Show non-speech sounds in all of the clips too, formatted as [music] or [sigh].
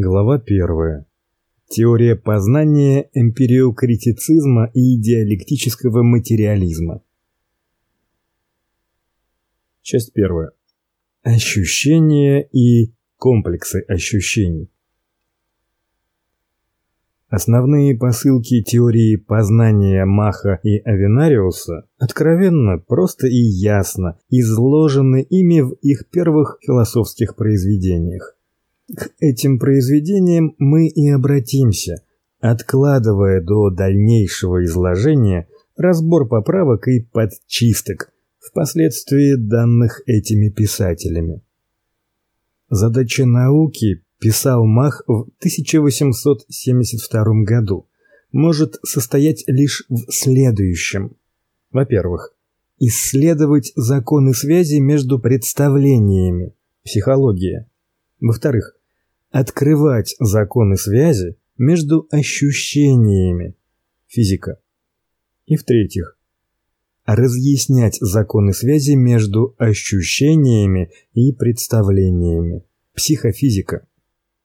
Глава 1. Теория познания эмпириокритицизма и диалектического материализма. Часть 1. Ощущения и комплексы ощущений. Основные посылки теории познания Маха и Авенариуса откровенно, просто и ясно изложены ими в их первых философских произведениях. К этим произведениям мы и обратимся, откладывая до дальнейшего изложения разбор поправок и подчисток, впоследствии данных этими писателями. Задача науки, писал Мах в 1872 году, может состоять лишь в следующем. Во-первых, исследовать законы связи между представлениями, психология. Во-вторых, открывать законы связи между ощущениями физика. И в-третьих, разъяснять законы связи между ощущениями и представлениями психофизика.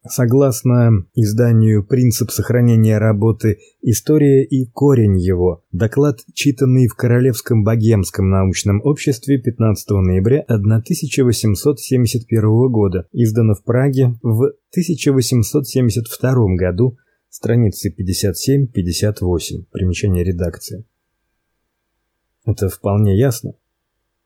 Согласно изданию Принцип сохранения работы. История и корень его. Доклад, читанный в Королевском богемском научном обществе 15 ноября 1871 года, издано в Праге в 1872 году, страницы 57-58. Примечание редакции. Это вполне ясно.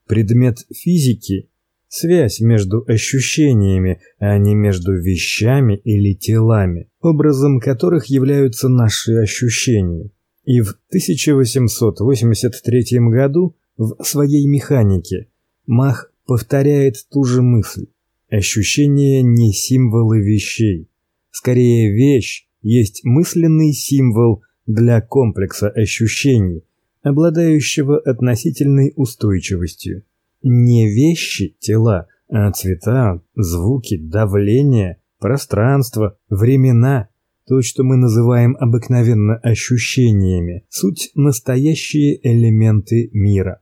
Предмет физики связь между ощущениями, а не между вещами или телами, образом которых являются наши ощущения. И в 1883 году в своей механике Мах повторяет ту же мысль. Ощущения не символы вещей. Скорее, вещь есть мысленный символ для комплекса ощущений, обладающего относительной устойчивостью не вещи, тела, а цвета, звуки, давление, пространство, времена, то, что мы называем обыкновенно ощущениями, суть настоящие элементы мира.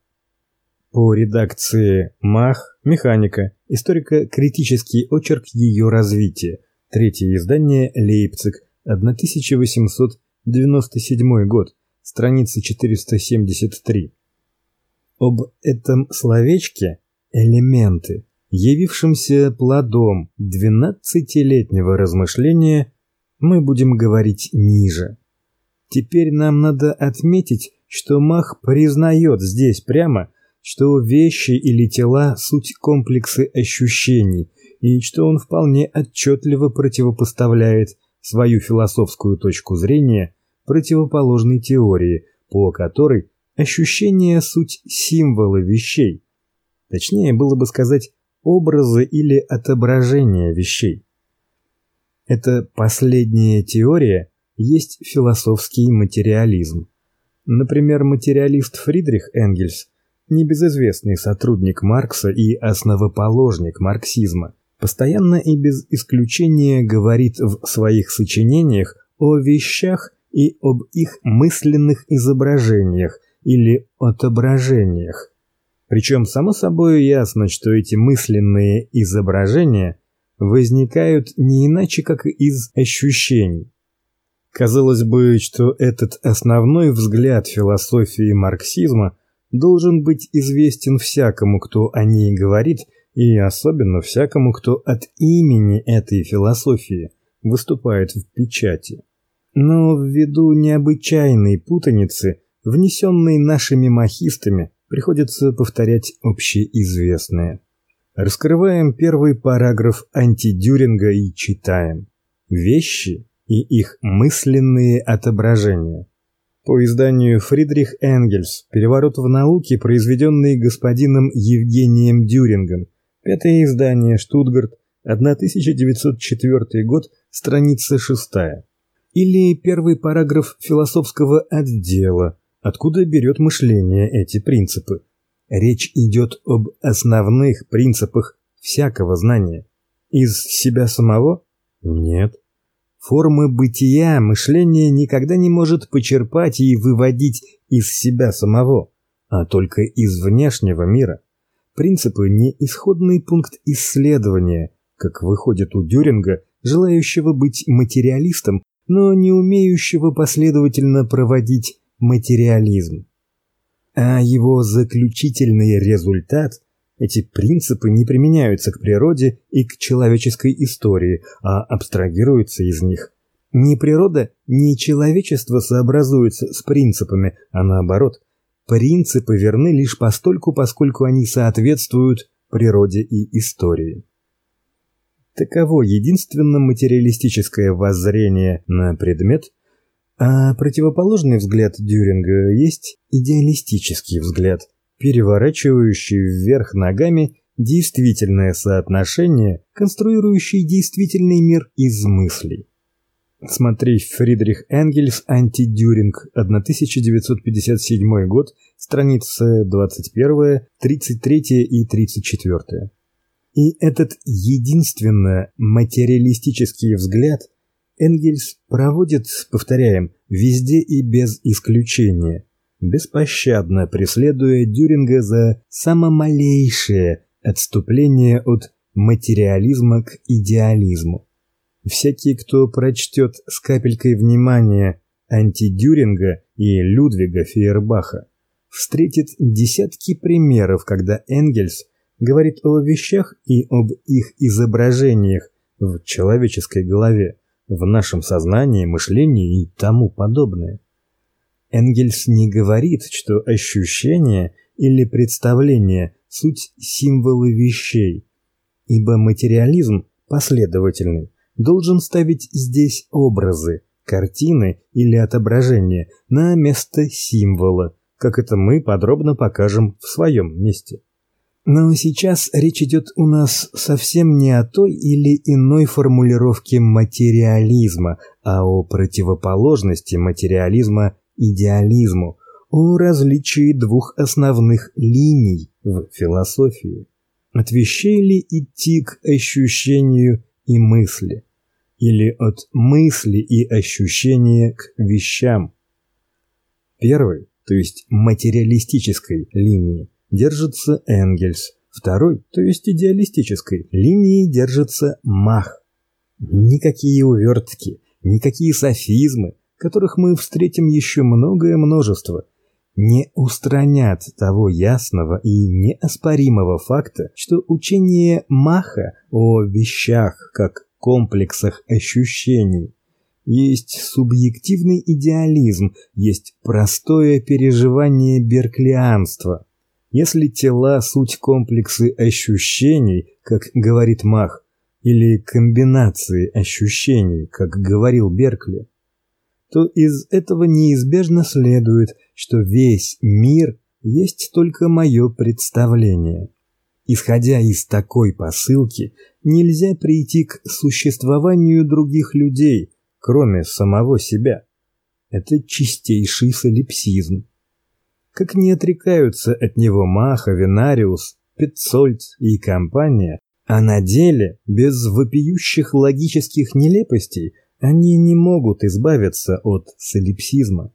По редакции Мах, Механика, историко-критический очерк ее развития. Третье издание Лейпциг, 1897 год, страница 473 об этом словечке элементы, явившемся плодом двенадцатилетнего размышления, мы будем говорить ниже. Теперь нам надо отметить, что Мах признает здесь прямо, что вещи или тела суть комплексы ощущений, и что он вполне отчетливо противопоставляет свою философскую точку зрения противоположной теории, по которой Ощущения суть символы вещей. Точнее было бы сказать образы или отображения вещей. Эта последняя теория есть философский материализм. Например, материалист Фридрих Энгельс, небезызвестный сотрудник Маркса и основоположник марксизма, постоянно и без исключения говорит в своих сочинениях о вещах и об их мысленных изображениях, или отображениях. Причем само собой ясно, что эти мысленные изображения возникают не иначе, как из ощущений. Казалось бы, что этот основной взгляд философии марксизма должен быть известен всякому, кто о ней говорит, и особенно всякому, кто от имени этой философии выступает в печати. Но ввиду необычайной путаницы внесенные нашими махистами, приходится повторять общеизвестное. Раскрываем первый параграф антидюринга и читаем: вещи и их мысленные отображения. По изданию Фридрих Энгельс. Переворот в науке, произведенный господином Евгением Дюрингом. Пятое издание, Штутгарт, 1904 год, страница 6. Или первый параграф философского отдела Откуда берет мышление эти принципы? Речь идет об основных принципах всякого знания. Из себя самого? Нет. Формы бытия мышление никогда не может почерпать и выводить из себя самого, а только из внешнего мира. Принципы не исходный пункт исследования, как выходит у Дюринга, желающего быть материалистом, но не умеющего последовательно проводить материализм. А его заключительный результат эти принципы не применяются к природе и к человеческой истории, а абстрагируются из них. Ни природа, ни человечество сообразуются с принципами, а наоборот, принципы верны лишь постольку, поскольку они соответствуют природе и истории. Таково единственно материалистическое воззрение на предмет, а противоположный взгляд Дюринга есть идеалистический взгляд, переворачивающий вверх ногами действительное соотношение, конструирующий действительный мир из мыслей. Смотри Фридрих Энгельс Антидюринг, 1957 год, страницы 21, 33 и 34. И этот единственно материалистический взгляд Энгельс проводит, повторяем, везде и без исключения, беспощадно преследуя Дюринга за самомалейшее отступление от материализма к идеализму. Всякий, кто прочтет с капелькой внимания антидюринга и Людвига Фейербаха, встретит десятки примеров, когда Энгельс говорит о вещах и об их изображениях в человеческой голове, в нашем сознании, мышлении и тому подобное. Энгельс не говорит, что ощущения или представления суть символы вещей, ибо материализм последовательный должен ставить здесь образы, картины или отображения на место символа, как это мы подробно покажем в своем месте. Но сейчас речь идет у нас совсем не о той или иной формулировке материализма, а о противоположности материализма идеализму, о различии двух основных линий в философии. От вещей ли идти к ощущению и мысли, или от мысли и ощущения к вещам? Первой, то есть материалистической линии, держится Энгельс, второй, то есть идеалистической, линии держится Мах. Никакие увертки, никакие софизмы, которых мы встретим еще многое множество, не устранят того ясного и неоспоримого факта, что учение Маха о вещах как комплексах ощущений есть субъективный идеализм, есть простое переживание берклианства. Если тела суть комплексы ощущений, как говорит Мах, или комбинации ощущений, как говорил Беркли, то из этого неизбежно следует, что весь мир есть только мое представление. Исходя из такой посылки, нельзя прийти к существованию других людей, кроме самого себя. Это чистейший солипсизм как не отрекаются от него Маха, Винариус, Петцольд и компания, а на деле, без вопиющих логических нелепостей, они не могут избавиться от солипсизма.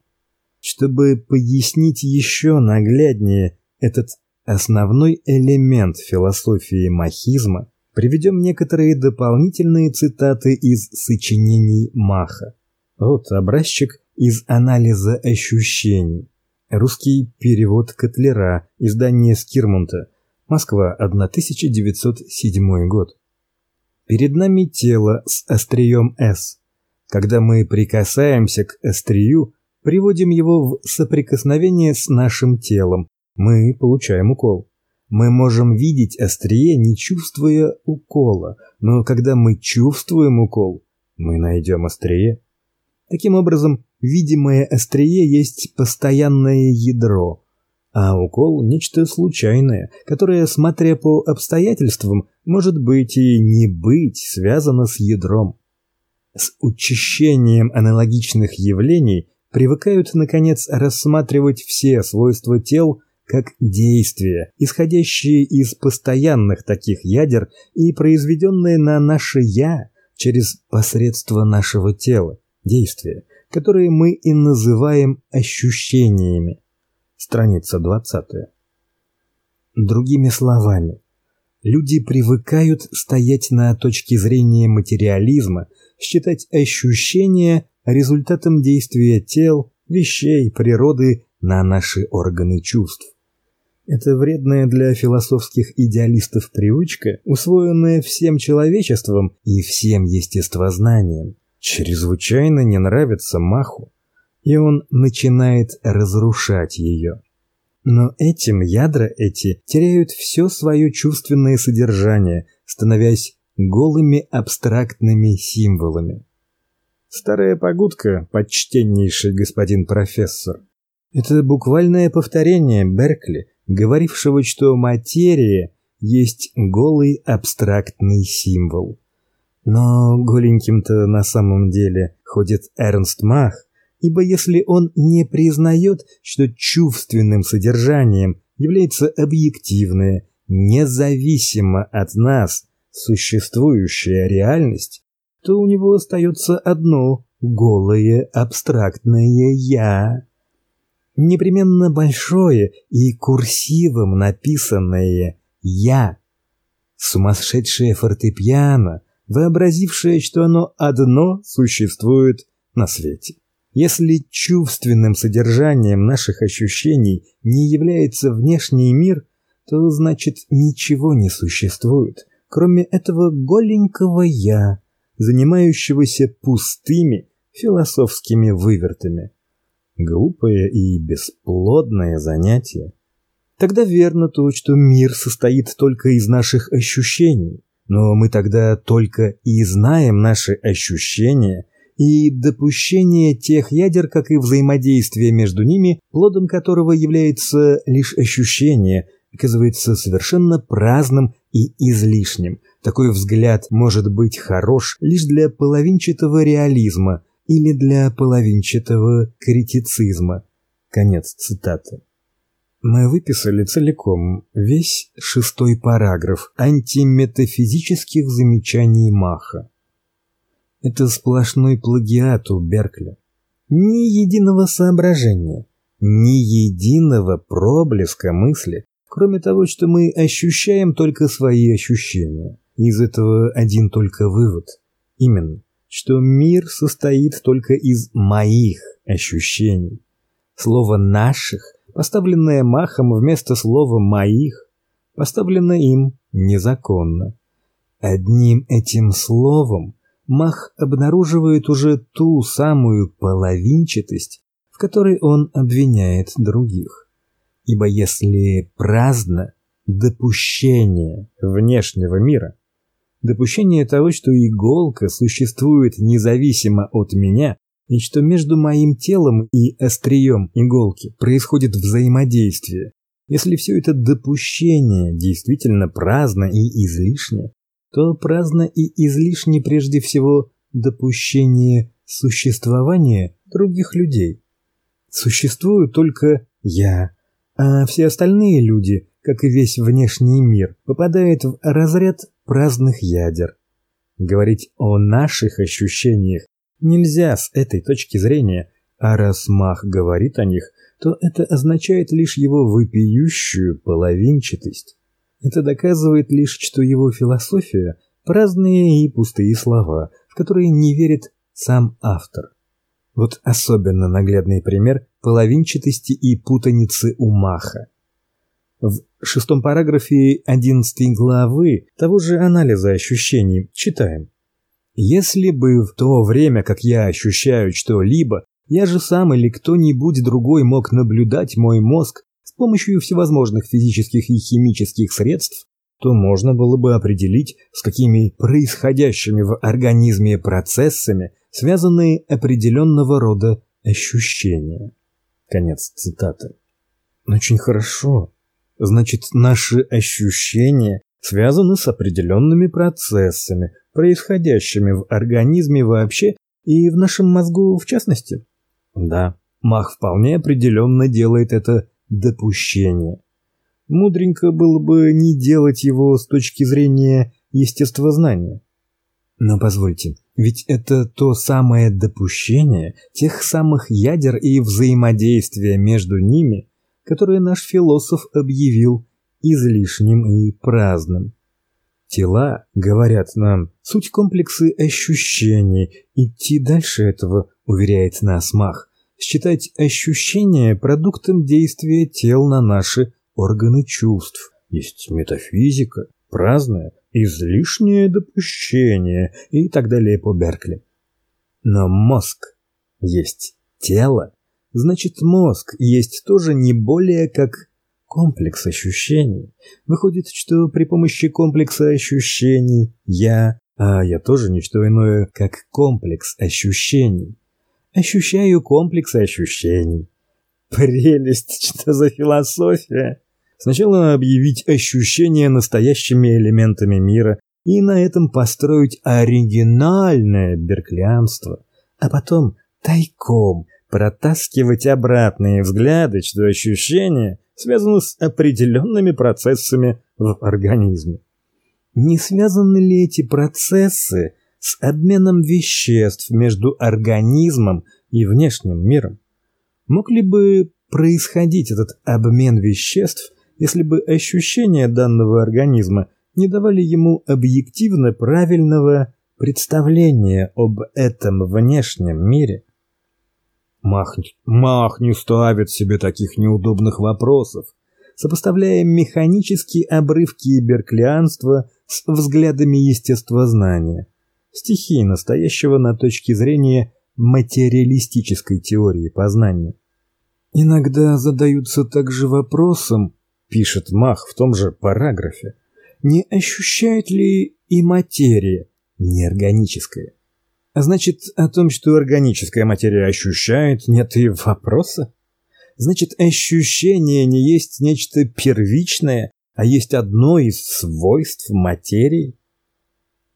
Чтобы пояснить еще нагляднее этот основной элемент философии махизма, приведем некоторые дополнительные цитаты из сочинений Маха. Вот образчик из анализа ощущений. Русский перевод Котлера, издание Скирмонта. Москва, 1907 год. Перед нами тело с острием S. Когда мы прикасаемся к острию, приводим его в соприкосновение с нашим телом, мы получаем укол. Мы можем видеть острие, не чувствуя укола, но когда мы чувствуем укол, мы найдем острие. Таким образом, видимое острие есть постоянное ядро, а укол нечто случайное, которое, смотря по обстоятельствам, может быть и не быть связано с ядром. С учащением аналогичных явлений привыкают наконец рассматривать все свойства тел как действия, исходящие из постоянных таких ядер и произведенные на наше я через посредство нашего тела действия, которые мы и называем ощущениями. Страница 20. Другими словами, Люди привыкают стоять на точке зрения материализма, считать ощущения результатом действия тел, вещей, природы на наши органы чувств. Это вредная для философских идеалистов привычка, усвоенная всем человечеством и всем естествознанием, чрезвычайно не нравится Маху, и он начинает разрушать ее. Но этим ядра эти теряют все свое чувственное содержание, становясь голыми абстрактными символами. Старая погудка, почтеннейший господин профессор. Это буквальное повторение Беркли, говорившего, что материя есть голый абстрактный символ. Но голеньким-то на самом деле ходит Эрнст Мах, ибо если он не признает, что чувственным содержанием является объективная, независимо от нас существующая реальность, то у него остается одно голое абстрактное я. Непременно большое и курсивом написанное я. Сумасшедшее фортепиано, вообразившее, что оно одно существует на свете. Если чувственным содержанием наших ощущений не является внешний мир, то значит ничего не существует, кроме этого голенького я, занимающегося пустыми философскими вывертами. Глупое и бесплодное занятие. Тогда верно то, что мир состоит только из наших ощущений, но мы тогда только и знаем наши ощущения и допущение тех ядер, как и взаимодействие между ними, плодом которого является лишь ощущение, оказывается совершенно праздным и излишним. Такой взгляд может быть хорош лишь для половинчатого реализма или для половинчатого критицизма. Конец цитаты. Мы выписали целиком весь шестой параграф антиметафизических замечаний Маха. Это сплошной плагиат у Беркли. Ни единого соображения, ни единого проблеска мысли, кроме того, что мы ощущаем только свои ощущения. Из этого один только вывод. Именно, что мир состоит только из моих ощущений. Слово «наших», поставленное Махом вместо слова «моих», поставлено им незаконно. Одним этим словом Мах обнаруживает уже ту самую половинчатость, в которой он обвиняет других. Ибо если праздно допущение внешнего мира, допущение того, что иголка существует независимо от меня, и что между моим телом и острием иголки происходит взаимодействие, если все это допущение действительно праздно и излишне, то праздно и излишне прежде всего допущение существования других людей. Существую только я, а все остальные люди, как и весь внешний мир, попадают в разряд праздных ядер. Говорить о наших ощущениях нельзя с этой точки зрения, а раз Мах говорит о них, то это означает лишь его выпиющую половинчатость. Это доказывает лишь, что его философия – праздные и пустые слова, в которые не верит сам автор. Вот особенно наглядный пример половинчатости и путаницы у Маха. В шестом параграфе 11 главы того же анализа ощущений читаем. «Если бы в то время, как я ощущаю что-либо, я же сам или кто-нибудь другой мог наблюдать мой мозг с помощью всевозможных физических и химических средств, то можно было бы определить, с какими происходящими в организме процессами связаны определенного рода ощущения. Конец цитаты. Очень хорошо. Значит, наши ощущения связаны с определенными процессами, происходящими в организме вообще и в нашем мозгу в частности. Да, Мах вполне определенно делает это допущение. Мудренько было бы не делать его с точки зрения естествознания. Но позвольте, ведь это то самое допущение тех самых ядер и взаимодействия между ними, которое наш философ объявил излишним и праздным. Тела, говорят нам, суть комплексы ощущений. Идти дальше этого, уверяет нас Мах, считать ощущения продуктом действия тел на наши органы чувств. Есть метафизика, праздное, излишнее допущение и так далее по Беркли. Но мозг есть тело, значит мозг есть тоже не более как комплекс ощущений. Выходит, что при помощи комплекса ощущений я, а я тоже не что иное, как комплекс ощущений. Ощущаю комплекс ощущений. Прелесть, [laughs] что за философия? Сначала объявить ощущения настоящими элементами мира и на этом построить оригинальное берклианство, а потом тайком протаскивать обратные взгляды, что ощущения связаны с определенными процессами в организме. Не связаны ли эти процессы с обменом веществ между организмом и внешним миром? Мог ли бы происходить этот обмен веществ, если бы ощущения данного организма не давали ему объективно правильного представления об этом внешнем мире? Мах, Мах не ставит себе таких неудобных вопросов, сопоставляя механические обрывки берклианства с взглядами естествознания, стихии настоящего на точке зрения материалистической теории познания. Иногда задаются также вопросом, пишет Мах в том же параграфе, не ощущает ли и материя неорганическая значит, о том, что органическая материя ощущает, нет и вопроса. Значит, ощущение не есть нечто первичное, а есть одно из свойств материи.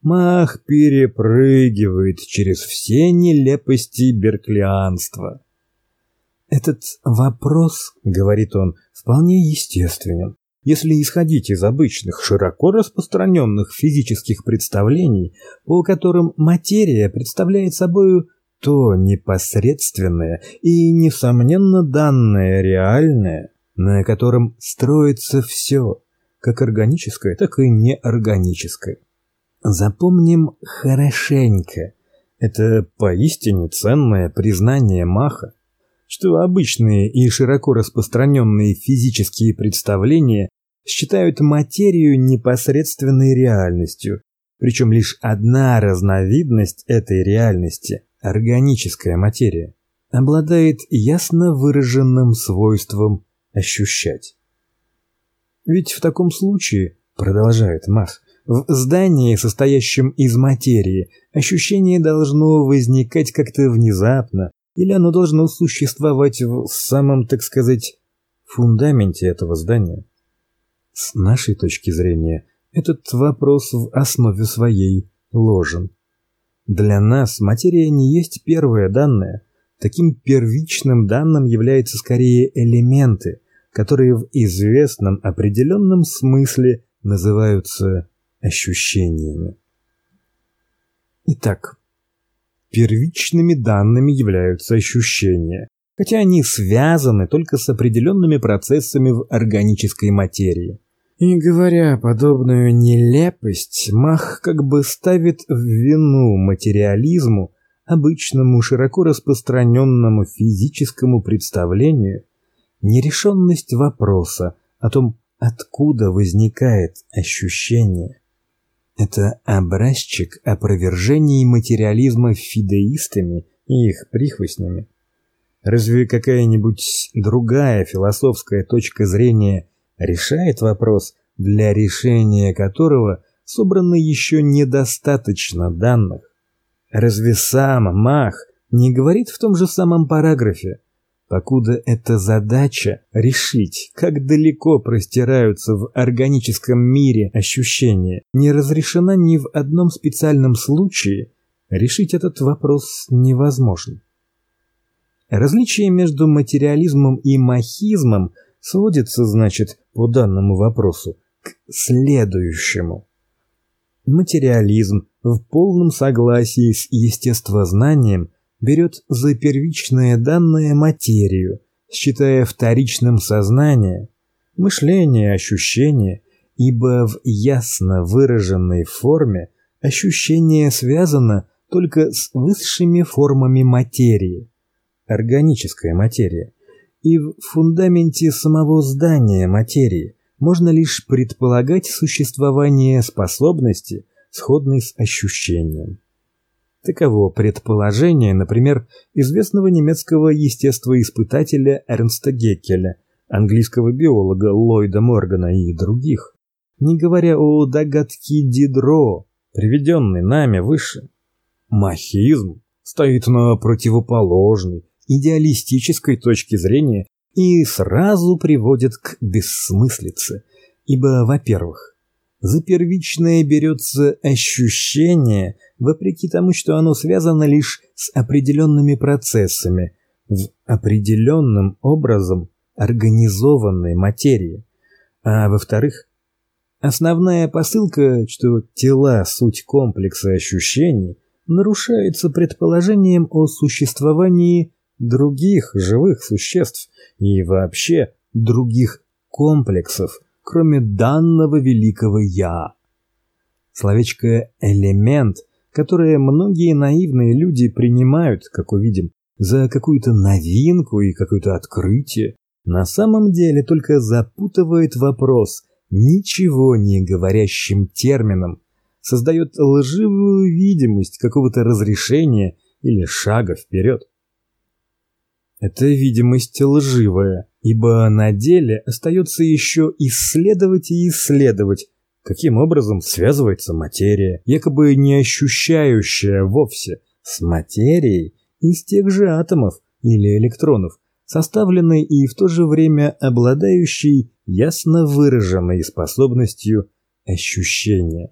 Мах перепрыгивает через все нелепости берклианства. Этот вопрос, говорит он, вполне естественен. Если исходить из обычных, широко распространенных физических представлений, по которым материя представляет собой то непосредственное и, несомненно, данное реальное, на котором строится все, как органическое, так и неорганическое. Запомним хорошенько. Это поистине ценное признание Маха, что обычные и широко распространенные физические представления считают материю непосредственной реальностью, причем лишь одна разновидность этой реальности, органическая материя, обладает ясно выраженным свойством ощущать. Ведь в таком случае, продолжает Мах, в здании, состоящем из материи, ощущение должно возникать как-то внезапно, или оно должно существовать в самом, так сказать, фундаменте этого здания. С нашей точки зрения, этот вопрос в основе своей ложен. Для нас материя не есть первое данное. Таким первичным данным являются скорее элементы, которые в известном определенном смысле называются ощущениями. Итак, первичными данными являются ощущения, хотя они связаны только с определенными процессами в органической материи. И говоря подобную нелепость, Мах как бы ставит в вину материализму, обычному широко распространенному физическому представлению, нерешенность вопроса о том, откуда возникает ощущение. Это образчик опровержений материализма фидеистами и их прихвостнями. Разве какая-нибудь другая философская точка зрения – решает вопрос, для решения которого собрано еще недостаточно данных. Разве сам Мах не говорит в том же самом параграфе, покуда эта задача решить, как далеко простираются в органическом мире ощущения, не разрешена ни в одном специальном случае, решить этот вопрос невозможно. Различие между материализмом и махизмом – сводится, значит, по данному вопросу к следующему. Материализм в полном согласии с естествознанием берет за первичное данное материю, считая вторичным сознание, мышление, ощущение ибо в ясно выраженной форме ощущение связано только с высшими формами материи, органическая материя, и в фундаменте самого здания материи можно лишь предполагать существование способности, сходной с ощущением. Таково предположение, например, известного немецкого естествоиспытателя Эрнста Геккеля, английского биолога Ллойда Моргана и других, не говоря о догадке Дидро, приведенной нами выше. Махизм стоит на противоположной, идеалистической точке зрения и сразу приводит к бессмыслице, ибо, во-первых, за первичное берется ощущение, вопреки тому, что оно связано лишь с определенными процессами в определенным образом организованной материи, а во-вторых, основная посылка, что тела суть комплекса ощущений, нарушается предположением о существовании других живых существ и вообще других комплексов, кроме данного великого «я». Словечко «элемент», которое многие наивные люди принимают, как увидим, за какую-то новинку и какое-то открытие, на самом деле только запутывает вопрос ничего не говорящим термином, создает лживую видимость какого-то разрешения или шага вперед. Эта видимость лживая, ибо на деле остается еще исследовать и исследовать, каким образом связывается материя, якобы не ощущающая вовсе, с материей из тех же атомов или электронов, составленной и в то же время обладающей ясно выраженной способностью ощущения.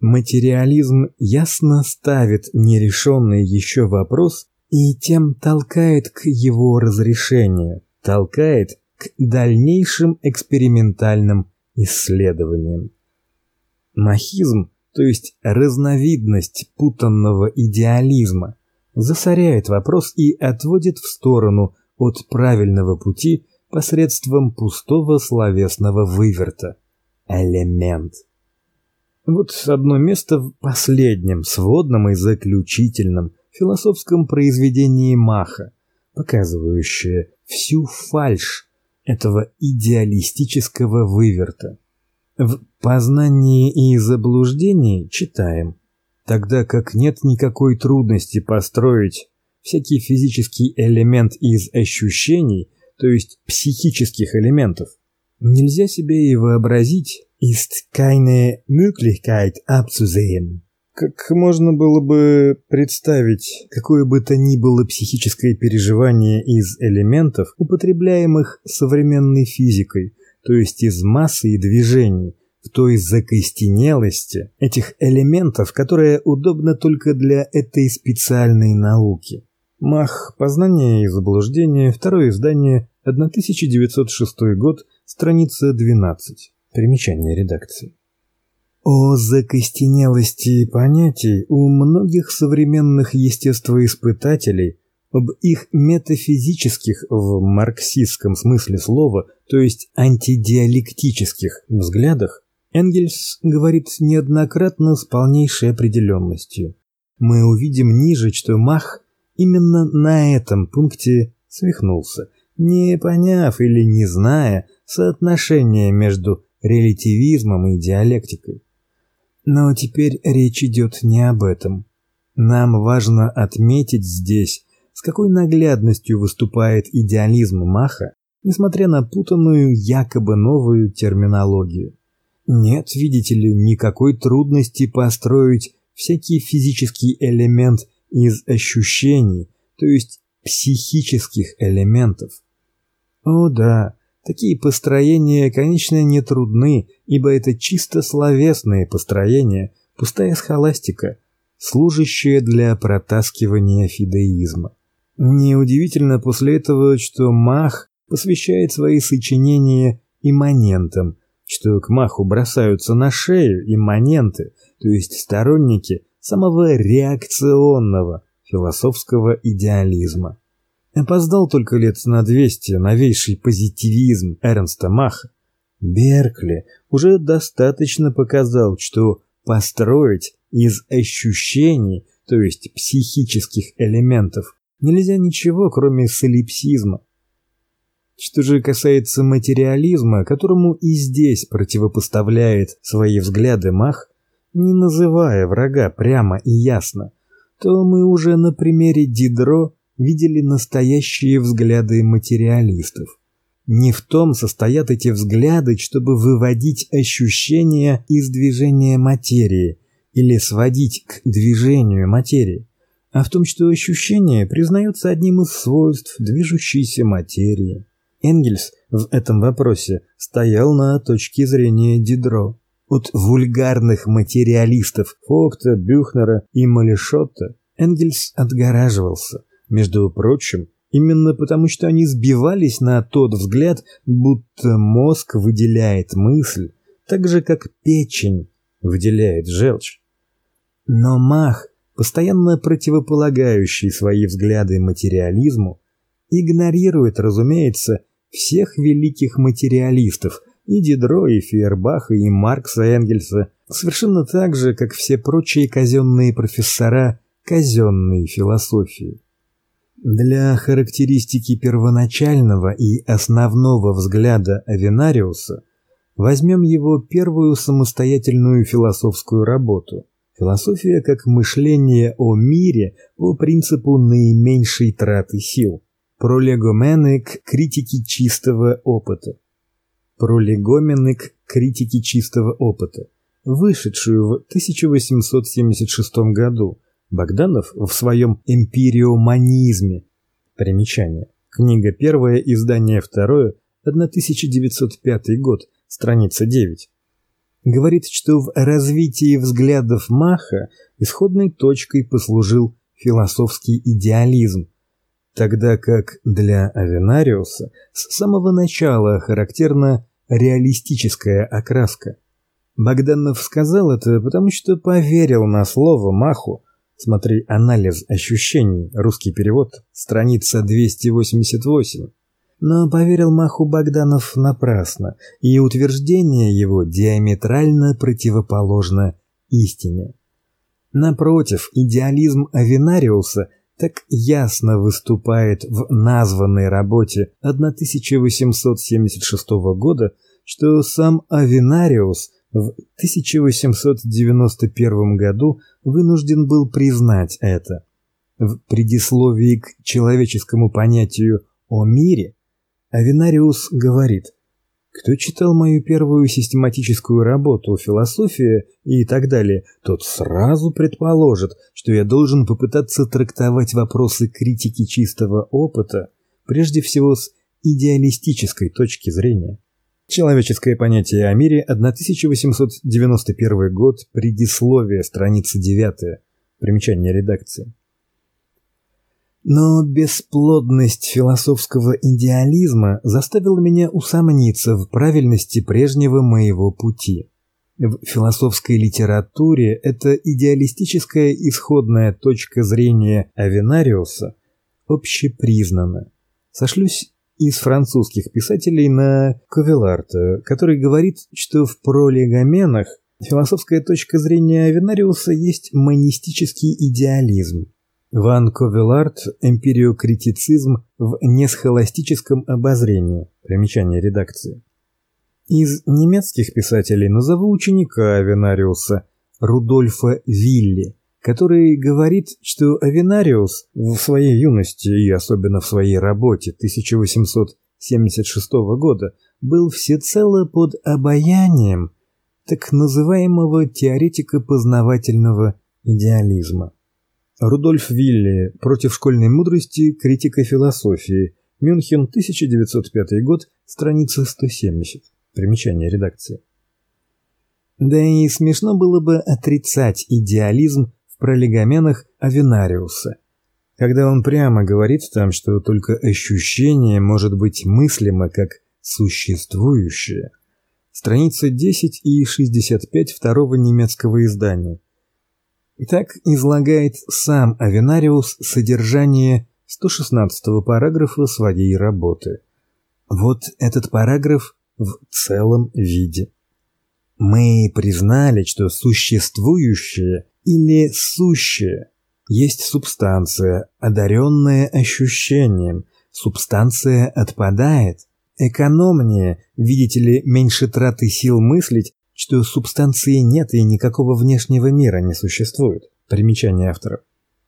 Материализм ясно ставит нерешенный еще вопрос и тем толкает к его разрешению, толкает к дальнейшим экспериментальным исследованиям. Махизм, то есть разновидность путанного идеализма, засоряет вопрос и отводит в сторону от правильного пути посредством пустого словесного выверта. Элемент. Вот одно место в последнем, сводном и заключительном философском произведении Маха, показывающее всю фальшь этого идеалистического выверта. В «Познании и заблуждении» читаем, тогда как нет никакой трудности построить всякий физический элемент из ощущений, то есть психических элементов, нельзя себе и вообразить, ist keine Möglichkeit abzusehen. Как можно было бы представить какое бы то ни было психическое переживание из элементов, употребляемых современной физикой, то есть из массы и движений, в той закостенелости этих элементов, которая удобна только для этой специальной науки. Мах «Познание и заблуждение», второе издание, 1906 год, страница 12. Примечание редакции. О закостенелости понятий у многих современных естествоиспытателей, об их метафизических в марксистском смысле слова, то есть антидиалектических взглядах, Энгельс говорит неоднократно с полнейшей определенностью. Мы увидим ниже, что Мах именно на этом пункте свихнулся, не поняв или не зная соотношения между релятивизмом и диалектикой. Но теперь речь идет не об этом. Нам важно отметить здесь, с какой наглядностью выступает идеализм Маха, несмотря на путанную якобы новую терминологию. Нет, видите ли, никакой трудности построить всякий физический элемент из ощущений, то есть психических элементов. О да, Такие построения, конечно, не трудны, ибо это чисто словесные построения, пустая схоластика, служащая для протаскивания фидеизма. Неудивительно после этого, что Мах посвящает свои сочинения имманентам, что к Маху бросаются на шею имманенты, то есть сторонники самого реакционного философского идеализма. Опоздал только лет на 200 новейший позитивизм Эрнста Маха. Беркли уже достаточно показал, что построить из ощущений, то есть психических элементов, нельзя ничего, кроме солипсизма. Что же касается материализма, которому и здесь противопоставляет свои взгляды Мах, не называя врага прямо и ясно, то мы уже на примере Дидро видели настоящие взгляды материалистов. Не в том состоят эти взгляды, чтобы выводить ощущения из движения материи или сводить к движению материи, а в том, что ощущение признается одним из свойств движущейся материи. Энгельс в этом вопросе стоял на точке зрения Дидро. От вульгарных материалистов Фокта, Бюхнера и Малишотта Энгельс отгораживался. Между прочим, именно потому, что они сбивались на тот взгляд, будто мозг выделяет мысль, так же как печень выделяет желчь. Но Мах, постоянно противополагающий свои взгляды материализму, игнорирует, разумеется, всех великих материалистов, и Дидро, и Фейербаха, и Маркса Энгельса, совершенно так же, как все прочие казенные профессора казенной философии. Для характеристики первоначального и основного взгляда Авенариуса возьмем его первую самостоятельную философскую работу Философия как мышление о мире по принципу наименьшей траты сил. Пролегомены к критике чистого опыта. Пролегомены к критике чистого опыта, вышедшую в 1876 году Богданов в своем «Эмпириоманизме». Примечание. Книга первая, издание второе, 1905 год, страница 9. Говорит, что в развитии взглядов Маха исходной точкой послужил философский идеализм, тогда как для Авенариуса с самого начала характерна реалистическая окраска. Богданов сказал это, потому что поверил на слово Маху, Смотри анализ ощущений, русский перевод, страница 288. Но поверил Маху Богданов напрасно, и утверждение его диаметрально противоположно истине. Напротив, идеализм Авенариуса так ясно выступает в названной работе 1876 года, что сам Авенариус в 1891 году вынужден был признать это. В предисловии к человеческому понятию о мире Авенариус говорит: кто читал мою первую систематическую работу «Философия» и так далее, тот сразу предположит, что я должен попытаться трактовать вопросы критики чистого опыта прежде всего с идеалистической точки зрения. Человеческое понятие о мире, 1891 год, предисловие, страница 9, примечание редакции. Но бесплодность философского идеализма заставила меня усомниться в правильности прежнего моего пути. В философской литературе эта идеалистическая исходная точка зрения Авенариуса общепризнана. Сошлюсь из французских писателей на Ковеларта, который говорит, что в пролегоменах философская точка зрения Авенариуса есть монистический идеализм. Ван Ковеларт «Эмпириокритицизм в несхоластическом обозрении». Примечание редакции. Из немецких писателей назову ученика Авенариуса Рудольфа Вилли, который говорит, что Авенариус в своей юности и особенно в своей работе 1876 года был всецело под обаянием так называемого теоретика познавательного идеализма. Рудольф Вилли «Против школьной мудрости. Критика философии». Мюнхен, 1905 год, страница 170. Примечание редакции. Да и смешно было бы отрицать идеализм пролегоменах Авенариуса, когда он прямо говорит там, что только ощущение может быть мыслимо как существующее. Страница 10 и 65 второго немецкого издания. Так излагает сам Авенариус содержание 116 параграфа своей работы. Вот этот параграф в целом виде. Мы признали, что существующее или сущее есть субстанция, одаренная ощущением. Субстанция отпадает. Экономнее, видите ли, меньше траты сил мыслить, что субстанции нет и никакого внешнего мира не существует. Примечание автора.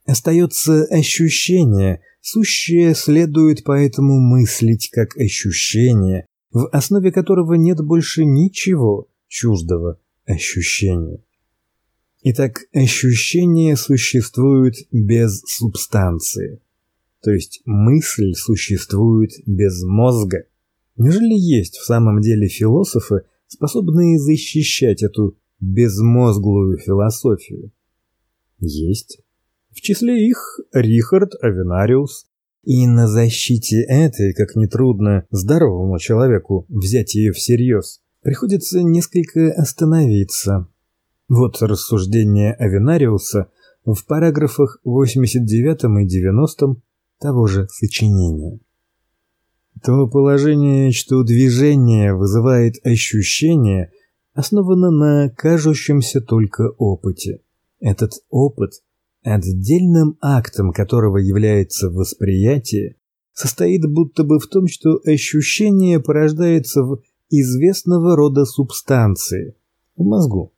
Остается ощущение, сущее следует поэтому мыслить как ощущение, в основе которого нет больше ничего чуждого ощущения. Итак, ощущение существует без субстанции, то есть мысль существует без мозга. Неужели есть в самом деле философы, способные защищать эту безмозглую философию? Есть. В числе их Рихард Авенариус. И на защите этой, как ни трудно здоровому человеку взять ее всерьез, приходится несколько остановиться. Вот рассуждение Авенариуса в параграфах 89 и 90 того же сочинения. То положение, что движение вызывает ощущение, основано на кажущемся только опыте. Этот опыт, отдельным актом которого является восприятие, состоит будто бы в том, что ощущение порождается в известного рода субстанции в мозгу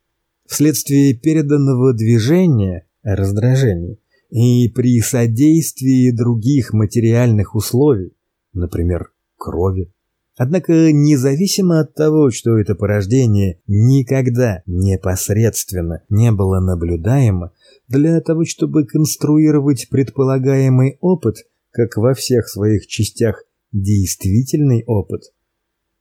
вследствие переданного движения раздражений и при содействии других материальных условий, например, крови. Однако, независимо от того, что это порождение никогда непосредственно не было наблюдаемо, для того, чтобы конструировать предполагаемый опыт, как во всех своих частях действительный опыт,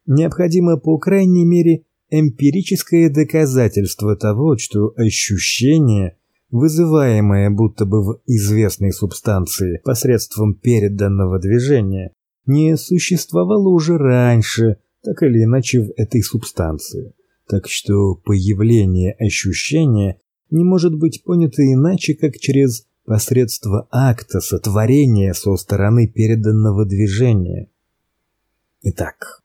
необходимо по крайней мере эмпирическое доказательство того, что ощущение, вызываемое будто бы в известной субстанции посредством переданного движения, не существовало уже раньше, так или иначе в этой субстанции. Так что появление ощущения не может быть понято иначе, как через посредство акта сотворения со стороны переданного движения. Итак,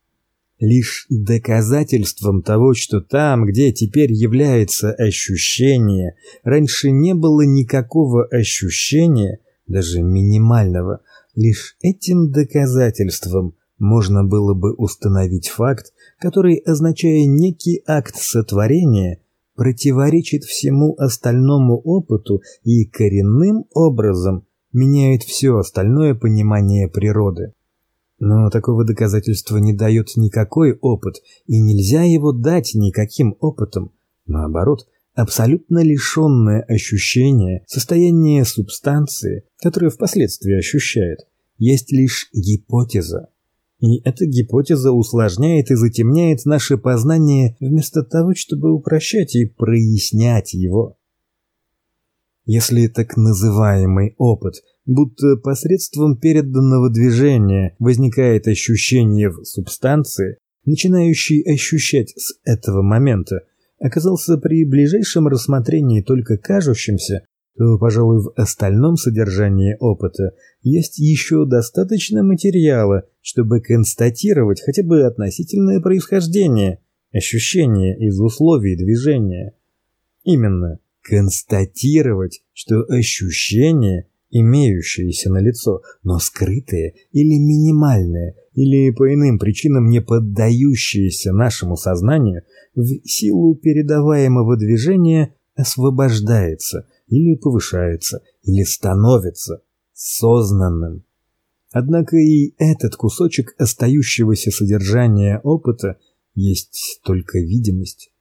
лишь доказательством того, что там, где теперь является ощущение, раньше не было никакого ощущения, даже минимального, Лишь этим доказательством можно было бы установить факт, который, означая некий акт сотворения, противоречит всему остальному опыту и коренным образом меняет все остальное понимание природы. Но такого доказательства не дает никакой опыт, и нельзя его дать никаким опытом. Наоборот, абсолютно лишенное ощущения, состояние субстанции, которое впоследствии ощущает, есть лишь гипотеза. И эта гипотеза усложняет и затемняет наше познание вместо того, чтобы упрощать и прояснять его. Если так называемый опыт, будто посредством переданного движения возникает ощущение в субстанции, начинающий ощущать с этого момента, оказался при ближайшем рассмотрении только кажущимся, то, пожалуй, в остальном содержании опыта есть еще достаточно материала, чтобы констатировать хотя бы относительное происхождение ощущения из условий движения. Именно констатировать, что ощущение, имеющееся на лицо, но скрытое или минимальное, или по иным причинам не поддающееся нашему сознанию, в силу передаваемого движения освобождается или повышается, или становится сознанным. Однако и этот кусочек остающегося содержания опыта есть только видимость.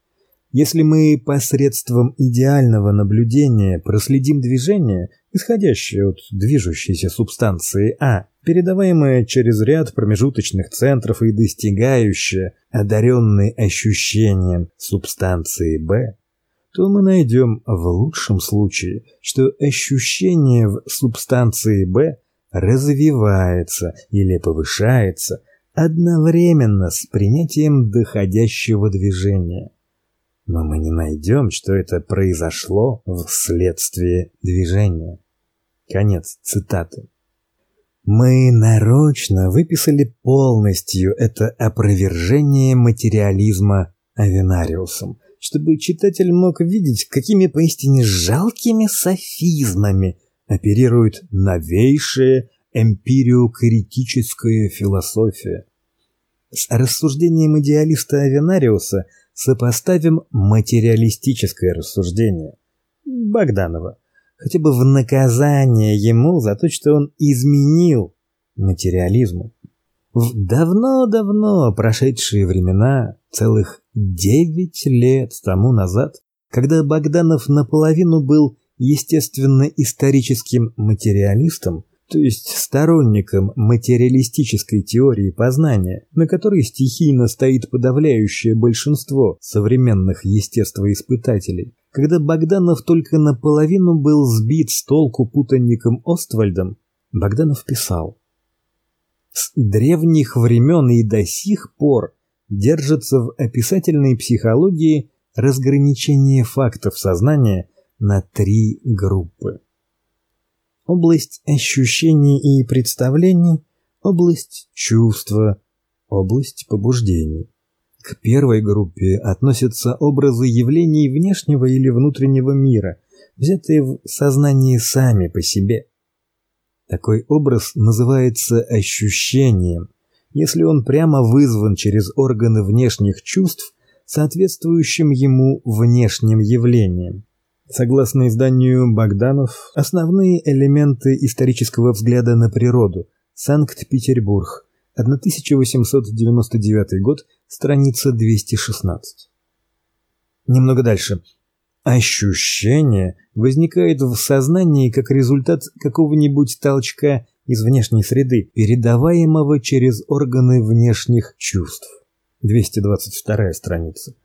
Если мы посредством идеального наблюдения проследим движение, исходящее от движущейся субстанции А, передаваемое через ряд промежуточных центров и достигающее одаренной ощущением субстанции Б, то мы найдем в лучшем случае, что ощущение в субстанции Б развивается или повышается одновременно с принятием доходящего движения. Но мы не найдем, что это произошло вследствие движения. Конец цитаты. Мы нарочно выписали полностью это опровержение материализма Авенариусом, чтобы читатель мог видеть, какими поистине жалкими софизмами оперирует новейшая эмпириокритическая философия. С рассуждением идеалиста Авенариуса сопоставим материалистическое рассуждение Богданова, хотя бы в наказание ему за то, что он изменил материализму. В давно-давно прошедшие времена, целых девять лет тому назад, когда Богданов наполовину был естественно-историческим материалистом, то есть сторонником материалистической теории познания, на которой стихийно стоит подавляющее большинство современных естествоиспытателей. Когда Богданов только наполовину был сбит с толку путанником Оствальдом, Богданов писал: с древних времен и до сих пор держится в описательной психологии разграничение фактов сознания на три группы область ощущений и представлений, область чувства, область побуждений. К первой группе относятся образы явлений внешнего или внутреннего мира, взятые в сознании сами по себе. Такой образ называется ощущением, если он прямо вызван через органы внешних чувств соответствующим ему внешним явлением. Согласно изданию Богданов, основные элементы исторического взгляда на природу. Санкт-Петербург, 1899 год, страница 216. Немного дальше. Ощущение возникает в сознании как результат какого-нибудь толчка из внешней среды, передаваемого через органы внешних чувств. 222 страница.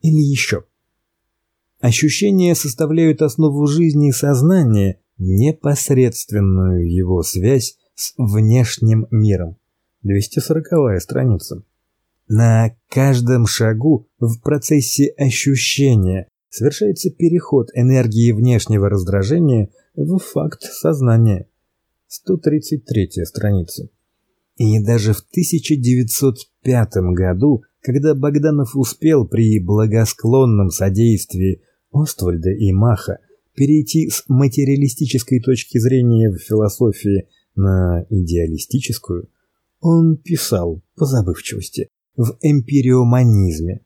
Или еще. Ощущения составляют основу жизни и сознания, непосредственную его связь с внешним миром. 240-я страница. На каждом шагу в процессе ощущения совершается переход энергии внешнего раздражения в факт сознания. 133-я страница. И даже в 1905 году, когда Богданов успел при благосклонном содействии Оствальда и Маха перейти с материалистической точки зрения в философии на идеалистическую, он писал по забывчивости в эмпириоманизме.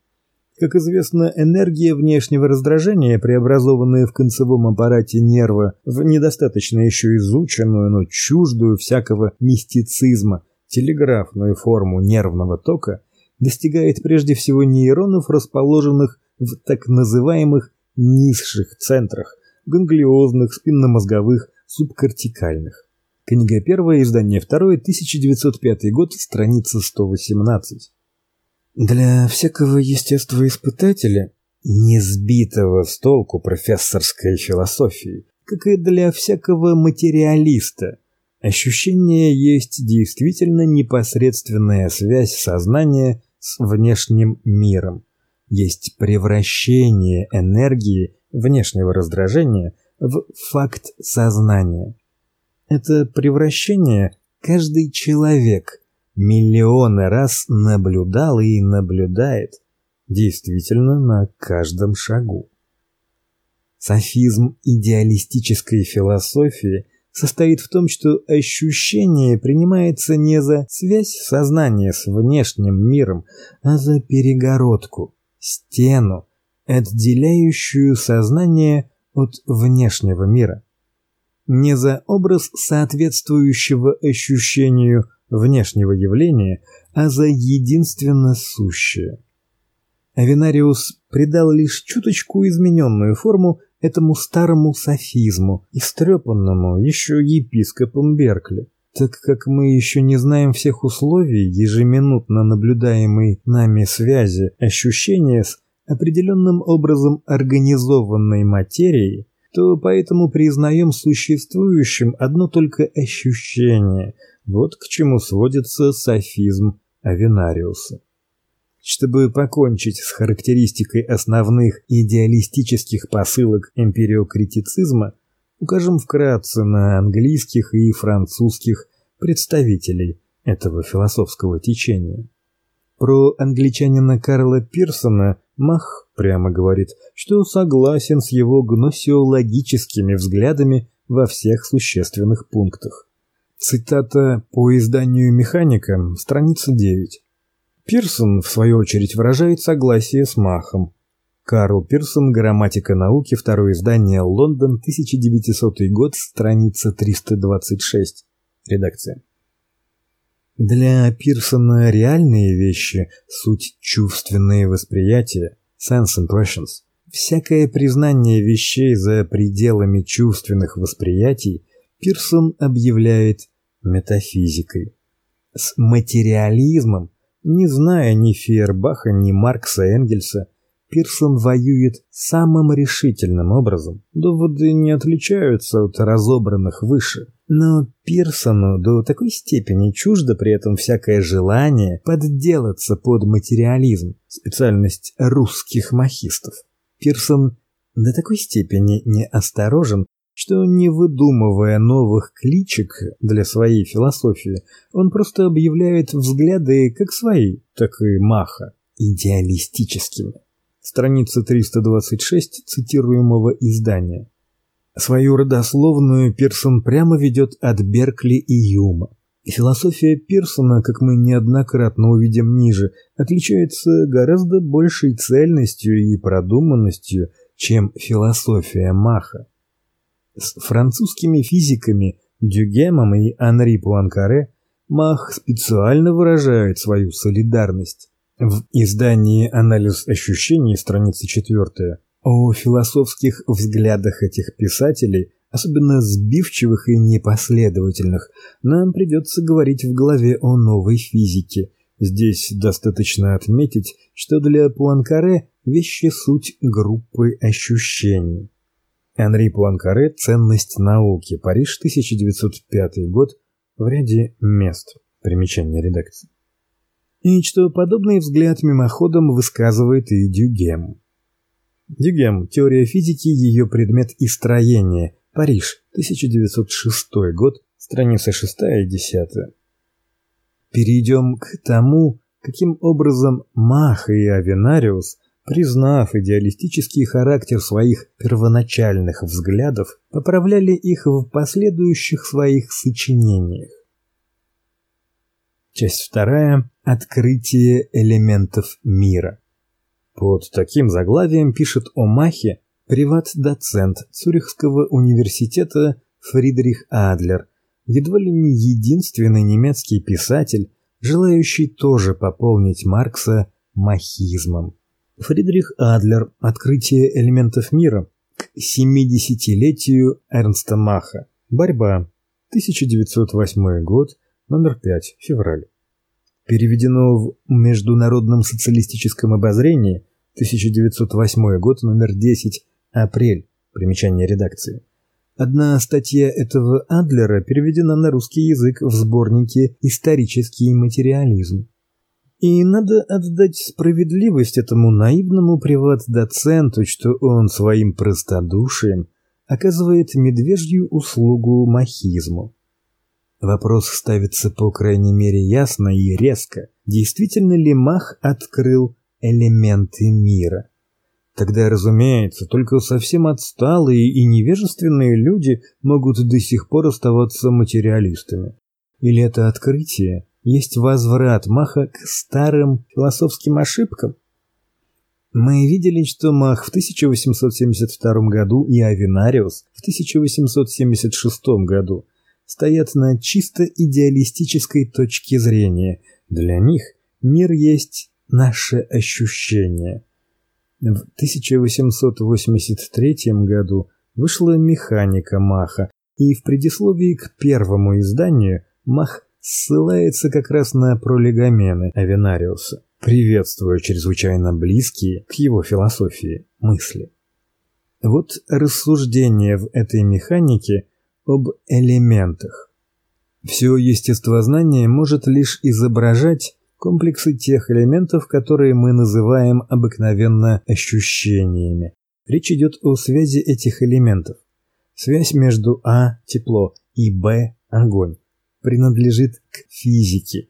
Как известно, энергия внешнего раздражения, преобразованная в концевом аппарате нерва в недостаточно еще изученную, но чуждую всякого мистицизма телеграфную форму нервного тока, достигает прежде всего нейронов, расположенных в так называемых низших центрах ганглиозных, спинномозговых, субкортикальных. Книга первая, издание второе, 1905 год, страница 118. Для всякого естествоиспытателя, не сбитого с толку профессорской философией, как и для всякого материалиста, ощущение есть действительно непосредственная связь сознания с внешним миром, есть превращение энергии внешнего раздражения в факт сознания. Это превращение каждый человек миллионы раз наблюдал и наблюдает, действительно на каждом шагу. Софизм идеалистической философии состоит в том, что ощущение принимается не за связь сознания с внешним миром, а за перегородку, стену, отделяющую сознание от внешнего мира. Не за образ соответствующего ощущению внешнего явления, а за единственно сущее. Авенариус придал лишь чуточку измененную форму этому старому софизму, истрепанному еще епископом Беркли так как мы еще не знаем всех условий ежеминутно наблюдаемой нами связи ощущения с определенным образом организованной материей, то поэтому признаем существующим одно только ощущение. Вот к чему сводится софизм Авенариуса. Чтобы покончить с характеристикой основных идеалистических посылок эмпириокритицизма, Укажем вкратце на английских и французских представителей этого философского течения. Про англичанина Карла Пирсона Мах прямо говорит, что согласен с его гносеологическими взглядами во всех существенных пунктах. Цитата по изданию «Механика», страница 9. Пирсон, в свою очередь, выражает согласие с Махом. Карл Пирсон, «Грамматика науки», второе издание, Лондон, 1900 год, страница 326. Редакция. Для Пирсона реальные вещи – суть чувственные восприятия, sense impressions. Всякое признание вещей за пределами чувственных восприятий Пирсон объявляет метафизикой. С материализмом, не зная ни Фейербаха, ни Маркса Энгельса, Пирсон воюет самым решительным образом. Доводы не отличаются от разобранных выше. Но Пирсону до такой степени чуждо при этом всякое желание подделаться под материализм, специальность русских махистов. Пирсон до такой степени неосторожен, что не выдумывая новых кличек для своей философии, он просто объявляет взгляды как свои, так и Маха идеалистическими. Страница 326 цитируемого издания. Свою родословную Пирсон прямо ведет от Беркли и Юма. Философия Пирсона, как мы неоднократно увидим ниже, отличается гораздо большей цельностью и продуманностью, чем философия Маха. С французскими физиками Дюгемом и Анри Пуанкаре Мах специально выражает свою солидарность. В издании «Анализ ощущений», страница 4, о философских взглядах этих писателей, особенно сбивчивых и непоследовательных, нам придется говорить в главе о новой физике. Здесь достаточно отметить, что для Пуанкаре вещи суть группы ощущений. Анри Пуанкаре «Ценность науки. Париж, 1905 год» в ряде мест. Примечание редакции. И что подобный взгляд мимоходом высказывает и Дюгем. Дюгем. Теория физики, ее предмет и строение. Париж, 1906 год, страница 6 и 10. Перейдем к тому, каким образом Мах и Авенариус, признав идеалистический характер своих первоначальных взглядов, поправляли их в последующих своих сочинениях. Часть вторая. Открытие элементов мира. Под таким заглавием пишет о Махе приват-доцент Цюрихского университета Фридрих Адлер, едва ли не единственный немецкий писатель, желающий тоже пополнить Маркса махизмом. Фридрих Адлер. Открытие элементов мира к 70-летию Эрнста Маха. Борьба. 1908 год, номер 5, февраль переведено в Международном социалистическом обозрении 1908 год, номер 10, апрель. Примечание редакции. Одна статья этого Адлера переведена на русский язык в сборнике Исторический материализм. И надо отдать справедливость этому наивному приват-доценту, что он своим простодушием оказывает медвежью услугу махизму. Вопрос ставится по крайней мере ясно и резко. Действительно ли Мах открыл элементы мира? Тогда, разумеется, только совсем отсталые и невежественные люди могут до сих пор оставаться материалистами. Или это открытие есть возврат Маха к старым философским ошибкам? Мы видели, что Мах в 1872 году и Авенариус в 1876 году стоят на чисто идеалистической точке зрения. Для них мир есть наше ощущение. В 1883 году вышла «Механика Маха», и в предисловии к первому изданию Мах ссылается как раз на пролегомены Авенариуса, приветствуя чрезвычайно близкие к его философии мысли. Вот рассуждение в этой механике об элементах. Все естествознание может лишь изображать комплексы тех элементов, которые мы называем обыкновенно ощущениями. Речь идет о связи этих элементов. Связь между А – тепло и Б – огонь. принадлежит к физике.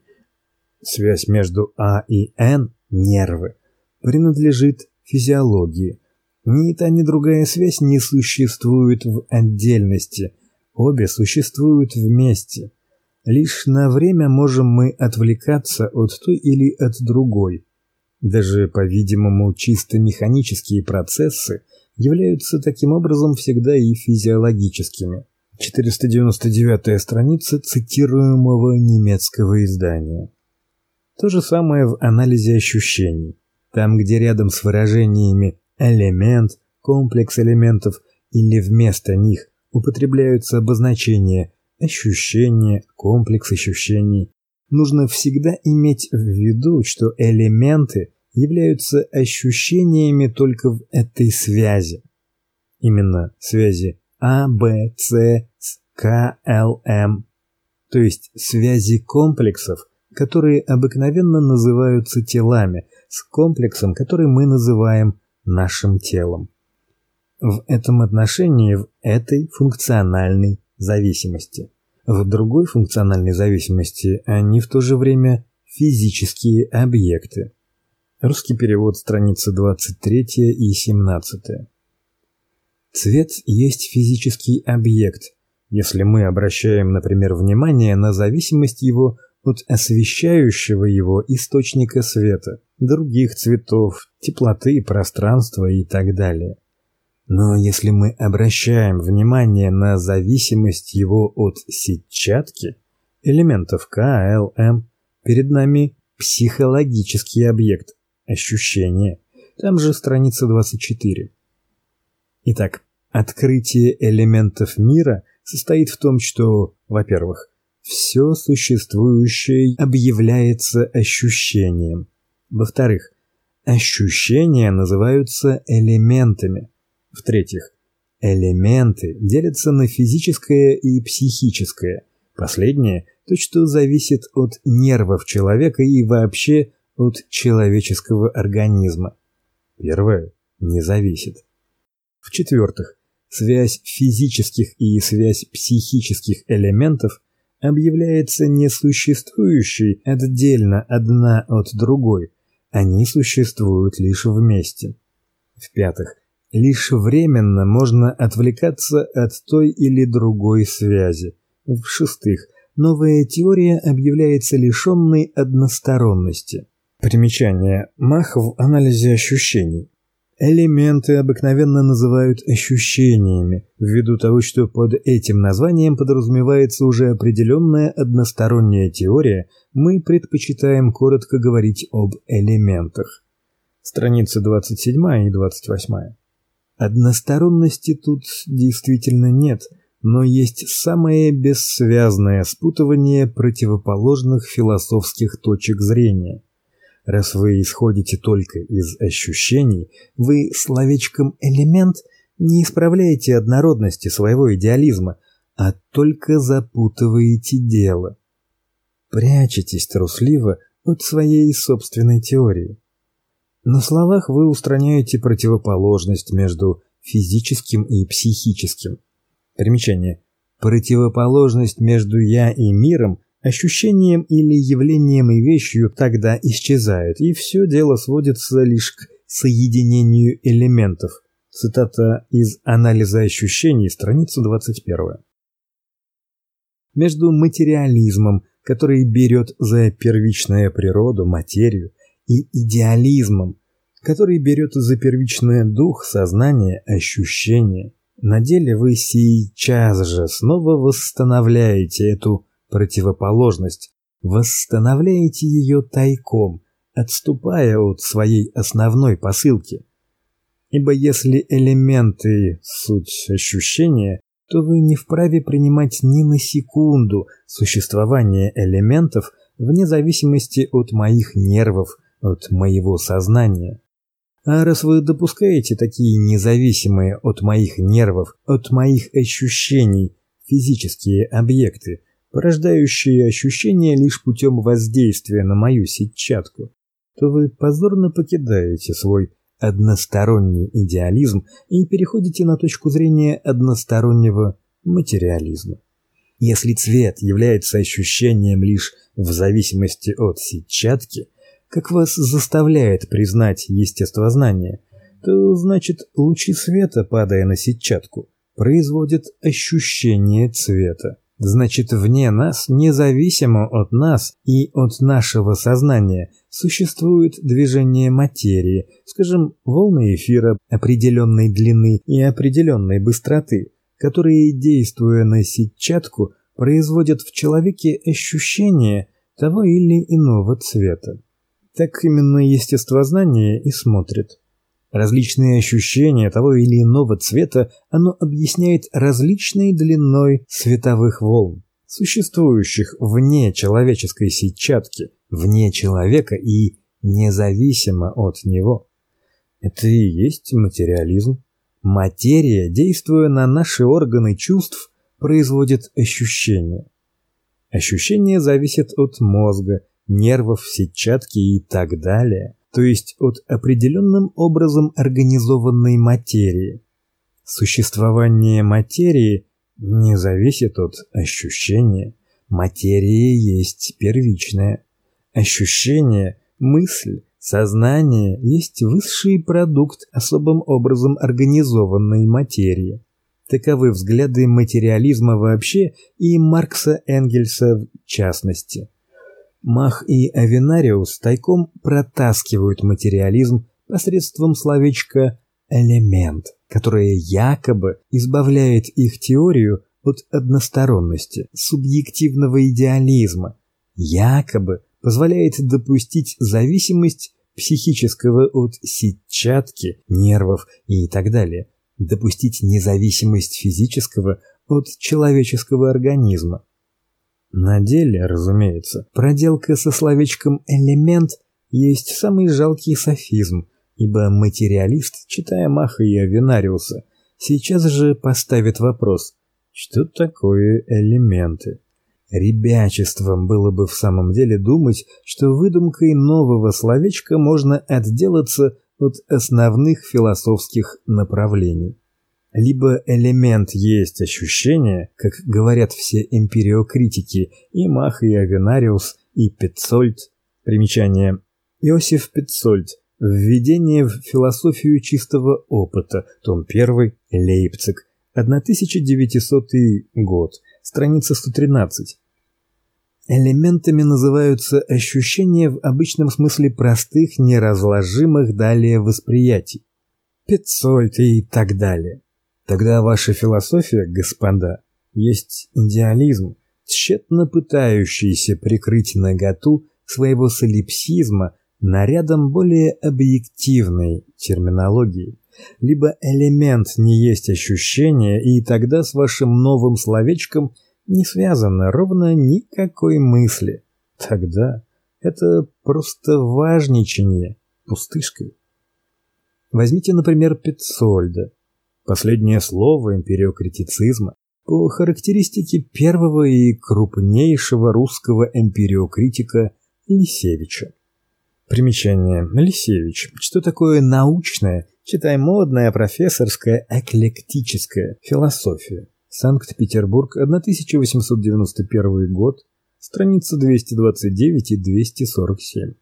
Связь между А и Н нервы принадлежит физиологии. Ни та, ни другая связь не существует в отдельности, обе существуют вместе. Лишь на время можем мы отвлекаться от той или от другой. Даже, по-видимому, чисто механические процессы являются таким образом всегда и физиологическими. 499 страница цитируемого немецкого издания. То же самое в анализе ощущений. Там, где рядом с выражениями элемент, комплекс элементов или вместо них употребляются обозначения ощущение, комплекс ощущений, нужно всегда иметь в виду, что элементы являются ощущениями только в этой связи. Именно связи А, Б, С, с К, Л, М, то есть связи комплексов, которые обыкновенно называются телами, с комплексом, который мы называем нашим телом. В этом отношении, в этой функциональной зависимости. В другой функциональной зависимости они в то же время физические объекты. Русский перевод, страницы 23 и 17. Цвет есть физический объект, если мы обращаем, например, внимание на зависимость его от освещающего его источника света, других цветов, теплоты, пространства и так далее. Но если мы обращаем внимание на зависимость его от сетчатки, элементов К, Л, М, перед нами психологический объект, ощущение. Там же страница 24. Итак, открытие элементов мира состоит в том, что, во-первых, все существующее объявляется ощущением. Во-вторых, ощущения называются элементами. В-третьих, элементы делятся на физическое и психическое. Последнее то, что зависит от нервов человека и вообще от человеческого организма. Первое не зависит. В-четвертых, связь физических и связь психических элементов объявляется несуществующей отдельно одна от другой. Они существуют лишь вместе. В-пятых, Лишь временно можно отвлекаться от той или другой связи. В-шестых, новая теория объявляется лишенной односторонности. Примечание. Мах в анализе ощущений. Элементы обыкновенно называют ощущениями, ввиду того, что под этим названием подразумевается уже определенная односторонняя теория, мы предпочитаем коротко говорить об элементах. Страницы 27 и 28. Односторонности тут действительно нет, но есть самое бессвязное спутывание противоположных философских точек зрения. Раз вы исходите только из ощущений, вы словечком элемент не исправляете однородности своего идеализма, а только запутываете дело. Прячетесь трусливо от своей собственной теории. На словах вы устраняете противоположность между физическим и психическим. Примечание. Противоположность между я и миром, ощущением или явлением и вещью тогда исчезает, и все дело сводится лишь к соединению элементов. Цитата из анализа ощущений, страница 21. Между материализмом, который берет за первичную природу материю, и идеализмом, который берет за первичное дух, сознание, ощущение. На деле вы сейчас же снова восстанавливаете эту противоположность, восстанавливаете ее тайком, отступая от своей основной посылки. Ибо если элементы суть ощущения, то вы не вправе принимать ни на секунду существование элементов вне зависимости от моих нервов, от моего сознания. А раз вы допускаете такие независимые от моих нервов, от моих ощущений физические объекты, порождающие ощущения лишь путем воздействия на мою сетчатку, то вы позорно покидаете свой односторонний идеализм и переходите на точку зрения одностороннего материализма. Если цвет является ощущением лишь в зависимости от сетчатки, как вас заставляет признать естествознание, то значит лучи света, падая на сетчатку, производят ощущение цвета. Значит, вне нас, независимо от нас и от нашего сознания, существует движение материи, скажем, волны эфира определенной длины и определенной быстроты, которые, действуя на сетчатку, производят в человеке ощущение того или иного цвета. Так именно естествознание и смотрит. Различные ощущения того или иного цвета оно объясняет различной длиной световых волн, существующих вне человеческой сетчатки, вне человека и независимо от него. Это и есть материализм. Материя, действуя на наши органы чувств, производит ощущения. Ощущения зависят от мозга, нервов, сетчатки и так далее то есть от определенным образом организованной материи. Существование материи не зависит от ощущения. Материя есть первичное. Ощущение, мысль, сознание есть высший продукт особым образом организованной материи. Таковы взгляды материализма вообще и Маркса Энгельса в частности. Мах и Авинариус тайком протаскивают материализм посредством словечка элемент, которое якобы избавляет их теорию от односторонности, субъективного идеализма, якобы позволяет допустить зависимость психического от сетчатки, нервов и так далее, допустить независимость физического от человеческого организма. На деле, разумеется, проделка со словечком «элемент» есть самый жалкий софизм, ибо материалист, читая Маха и Авенариуса, сейчас же поставит вопрос «Что такое элементы?» Ребячеством было бы в самом деле думать, что выдумкой нового словечка можно отделаться от основных философских направлений. Либо элемент есть ощущение, как говорят все эмпириокритики, и Мах, и Авенариус, и Петцольд. Примечание. Иосиф Петцольд. Введение в философию чистого опыта. Том 1. Лейпциг. 1900 год. Страница 113. Элементами называются ощущения в обычном смысле простых, неразложимых далее восприятий. Петцольд и так далее. Тогда ваша философия, господа, есть идеализм, тщетно пытающийся прикрыть наготу своего солипсизма нарядом более объективной терминологии. Либо элемент не есть ощущение, и тогда с вашим новым словечком не связано ровно никакой мысли. Тогда это просто важничание, пустышкой. Возьмите, например, Петцольда. Последнее слово эмпириокритицизма по характеристике первого и крупнейшего русского эмпириокритика Лисевича. Примечание. Лисевич. Что такое научная, читай модная профессорская эклектическая философия? Санкт-Петербург, 1891 год, страница 229 и 247.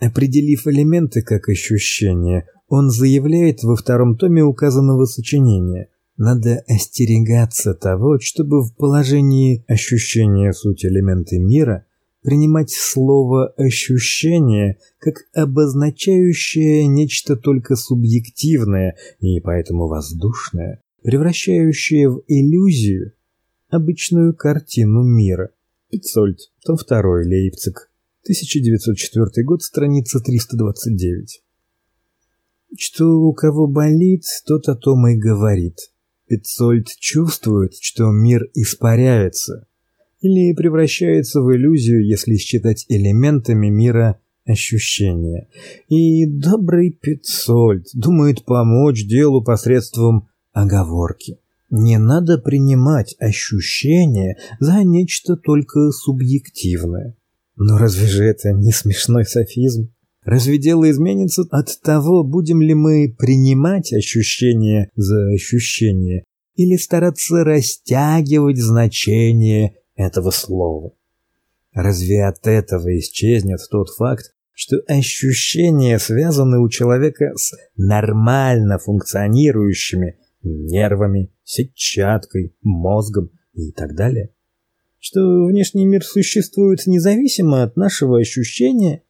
Определив элементы как ощущения, он заявляет во втором томе указанного сочинения: надо остерегаться того, чтобы в положении ощущения суть элементы мира принимать слово ощущение как обозначающее нечто только субъективное и поэтому воздушное, превращающее в иллюзию обычную картину мира. Петцольд, том 2, Лейпциг, 1904 год, страница 329. Что у кого болит, тот о том и говорит. Петцольд чувствует, что мир испаряется или превращается в иллюзию, если считать элементами мира ощущения. И добрый Петцольд думает помочь делу посредством оговорки. Не надо принимать ощущения за нечто только субъективное. Но разве же это не смешной софизм? Разве дело изменится от того, будем ли мы принимать ощущение за ощущение или стараться растягивать значение этого слова. Разве от этого исчезнет тот факт, что ощущения связаны у человека с нормально функционирующими нервами, сетчаткой, мозгом и так далее? Что внешний мир существует независимо от нашего ощущения?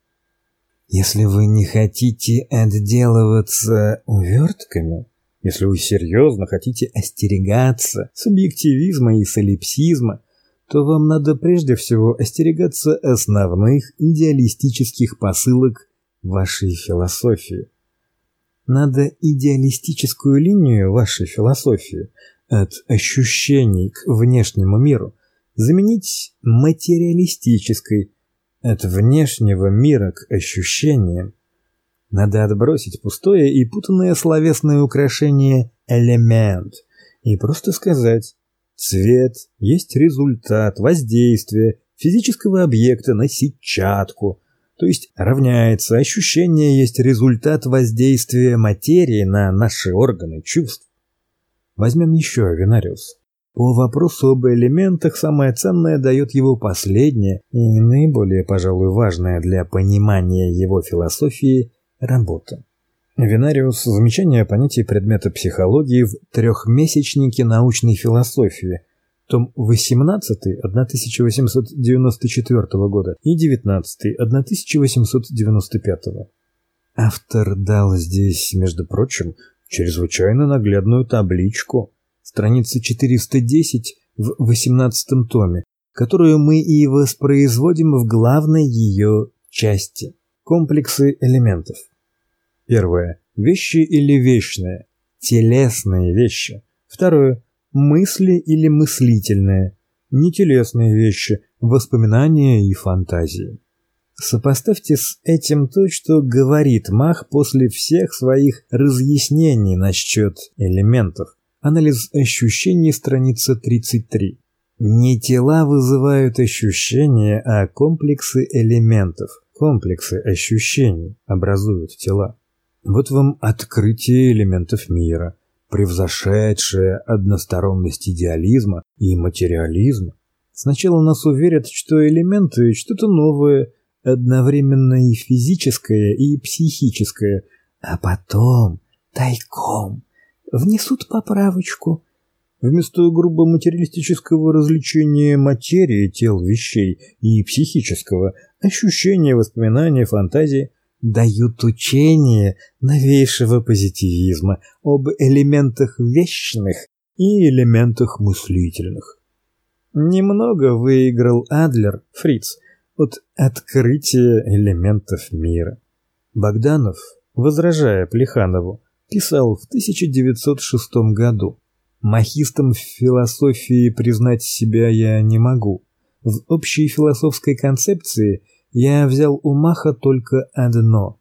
Если вы не хотите отделываться увертками, если вы серьезно хотите остерегаться субъективизма и солипсизма, то вам надо прежде всего остерегаться основных идеалистических посылок вашей философии. Надо идеалистическую линию вашей философии от ощущений к внешнему миру заменить материалистической от внешнего мира к ощущениям. Надо отбросить пустое и путанное словесное украшение элемент и просто сказать Цвет есть результат воздействия физического объекта на сетчатку, то есть равняется ощущение есть результат воздействия материи на наши органы чувств. Возьмем еще Винариус. По вопросу об элементах самое ценное дает его последнее и наиболее, пожалуй, важное для понимания его философии работа. Винариус замечание о понятии предмета психологии в трехмесячнике научной философии, том 18 1894 года и 19 1895. Автор дал здесь, между прочим, чрезвычайно наглядную табличку, страница 410 в 18 томе, которую мы и воспроизводим в главной ее части комплексы элементов. Первое. Вещи или вечные. Телесные вещи. Второе. Мысли или мыслительные. Нетелесные вещи. Воспоминания и фантазии. Сопоставьте с этим то, что говорит Мах после всех своих разъяснений насчет элементов. Анализ ощущений, страница 33. Не тела вызывают ощущения, а комплексы элементов. Комплексы ощущений образуют тела. Вот вам открытие элементов мира, превзошедшее односторонность идеализма и материализма. Сначала нас уверят, что элементы – что-то новое, одновременно и физическое, и психическое, а потом, тайком, внесут поправочку. Вместо грубо материалистического развлечения материи тел вещей и психического, ощущения, воспоминания, фантазии – дают учение новейшего позитивизма об элементах вечных и элементах мыслительных. Немного выиграл Адлер, Фриц, от открытия элементов мира. Богданов, возражая Плеханову, писал в 1906 году: "Махистом в философии признать себя я не могу. В общей философской концепции я взял у Маха только одно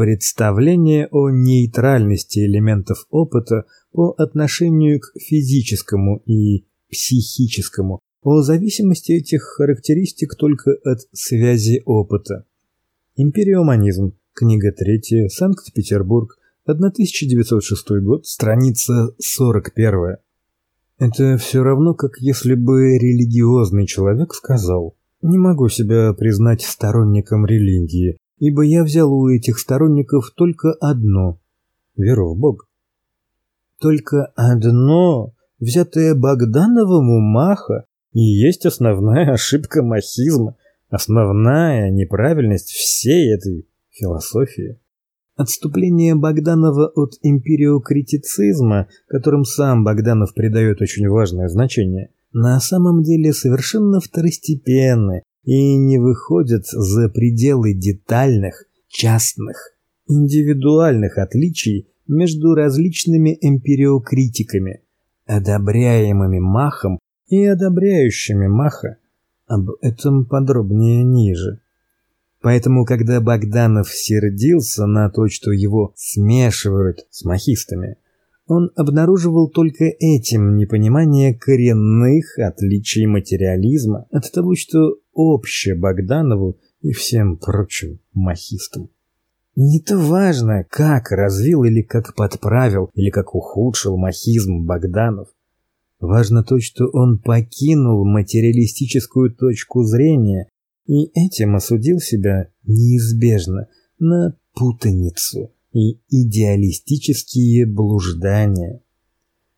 представление о нейтральности элементов опыта по отношению к физическому и психическому, о зависимости этих характеристик только от связи опыта. Империоманизм. Книга 3. Санкт-Петербург. 1906 год. Страница 41. Это все равно, как если бы религиозный человек сказал: не могу себя признать сторонником религии, ибо я взял у этих сторонников только одно веру в Бога. Только одно, взятое Богдановым у Маха, и есть основная [laughs] ошибка махизма, основная неправильность всей этой философии. Отступление Богданова от империокритицизма, которым сам Богданов придает очень важное значение – на самом деле совершенно второстепенны и не выходят за пределы детальных, частных, индивидуальных отличий между различными эмпириокритиками, одобряемыми Махом и одобряющими Маха. Об этом подробнее ниже. Поэтому, когда Богданов сердился на то, что его смешивают с махистами, он обнаруживал только этим непонимание коренных отличий материализма от того, что общее Богданову и всем прочим махистам. Не то важно, как развил или как подправил, или как ухудшил махизм Богданов. Важно то, что он покинул материалистическую точку зрения и этим осудил себя неизбежно на путаницу и идеалистические блуждания.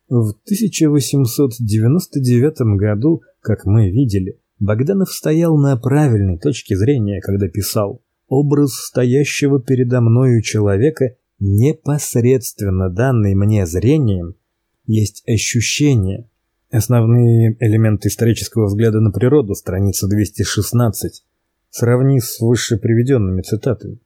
В 1899 году, как мы видели, Богданов стоял на правильной точке зрения, когда писал «Образ стоящего передо мною человека, непосредственно данный мне зрением, есть ощущение». Основные элементы исторического взгляда на природу, страница 216. Сравни с выше приведенными цитатами.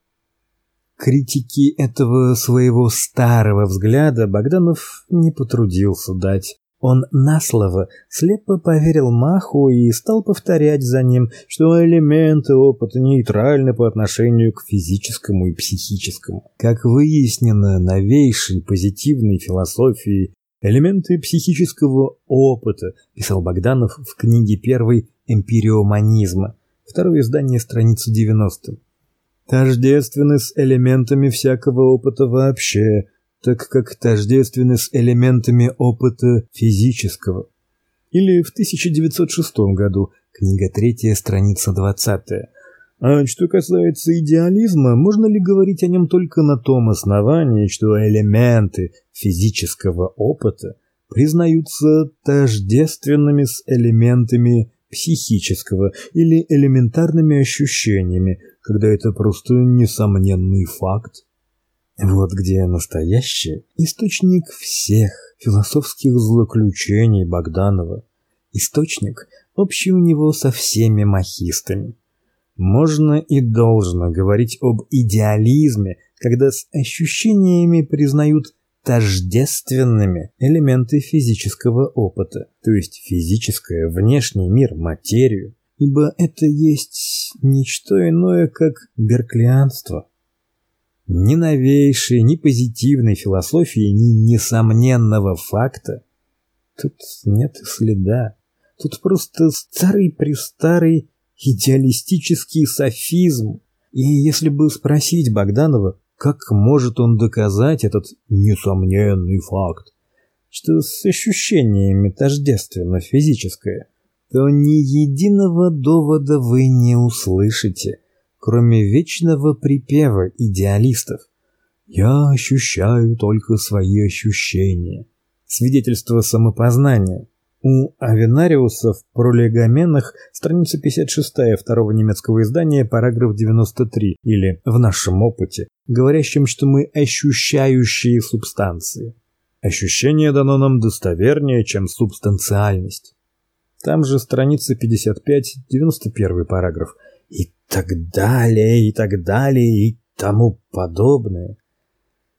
Критики этого своего старого взгляда Богданов не потрудился дать. Он на слово слепо поверил Маху и стал повторять за ним, что элементы опыта нейтральны по отношению к физическому и психическому. Как выяснено новейшей позитивной философией, элементы психического опыта, писал Богданов в книге первой «Эмпириоманизма», второе издание, страница 90 тождественны с элементами всякого опыта вообще, так как тождественны с элементами опыта физического. Или в 1906 году, книга 3, страница 20. А что касается идеализма, можно ли говорить о нем только на том основании, что элементы физического опыта признаются тождественными с элементами психического или элементарными ощущениями, когда это просто несомненный факт. Вот где настоящий источник всех философских злоключений Богданова. Источник, общий у него со всеми махистами. Можно и должно говорить об идеализме, когда с ощущениями признают тождественными элементы физического опыта, то есть физическое, внешний мир, материю, ибо это есть ничто иное, как берклианство. Ни новейшей, ни позитивной философии, ни несомненного факта тут нет следа. Тут просто старый-престарый идеалистический софизм. И если бы спросить Богданова, как может он доказать этот несомненный факт, что с ощущениями тождественно физическое, то ни единого довода вы не услышите, кроме вечного припева идеалистов. Я ощущаю только свои ощущения. Свидетельство самопознания. У Авенариуса в пролегоменах, страница 56 второго немецкого издания, параграф 93, или в нашем опыте, говорящем, что мы ощущающие субстанции. Ощущение дано нам достовернее, чем субстанциальность. Там же страница 55, 91 параграф. И так далее, и так далее, и тому подобное.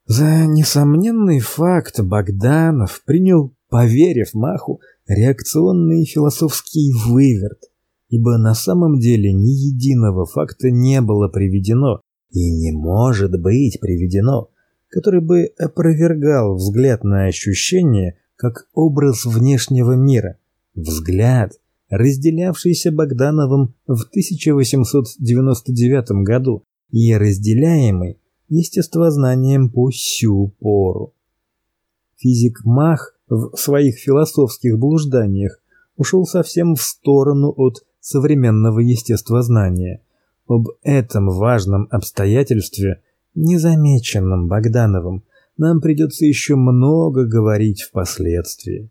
За несомненный факт Богданов принял, поверив Маху, реакционный философский выверт, ибо на самом деле ни единого факта не было приведено и не может быть приведено, который бы опровергал взгляд на ощущение как образ внешнего мира, взгляд, разделявшийся Богдановым в 1899 году и разделяемый естествознанием по сю пору. Физик Мах в своих философских блужданиях ушел совсем в сторону от современного естествознания. Об этом важном обстоятельстве, незамеченном Богдановым, нам придется еще много говорить впоследствии.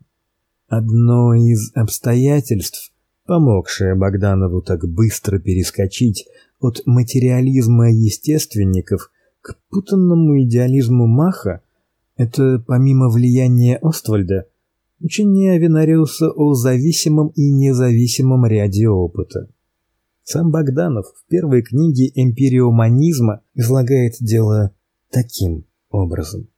Одно из обстоятельств, помогшее Богданову так быстро перескочить от материализма естественников к путанному идеализму Маха, это помимо влияния Оствальда, учение Авенариуса о зависимом и независимом ряде опыта. Сам Богданов в первой книге «Эмпириоманизма» излагает дело таким образом.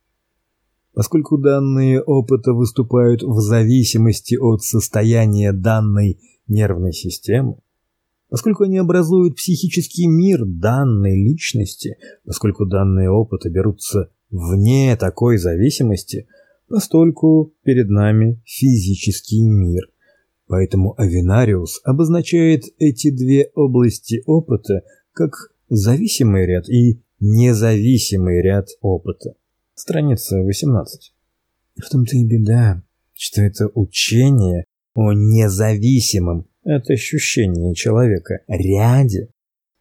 Поскольку данные опыта выступают в зависимости от состояния данной нервной системы, поскольку они образуют психический мир данной личности, поскольку данные опыта берутся вне такой зависимости, постольку перед нами физический мир. Поэтому Авинариус обозначает эти две области опыта как зависимый ряд и независимый ряд опыта. Страница 18. В том-то и беда, что это учение о независимом от ощущения человека ряде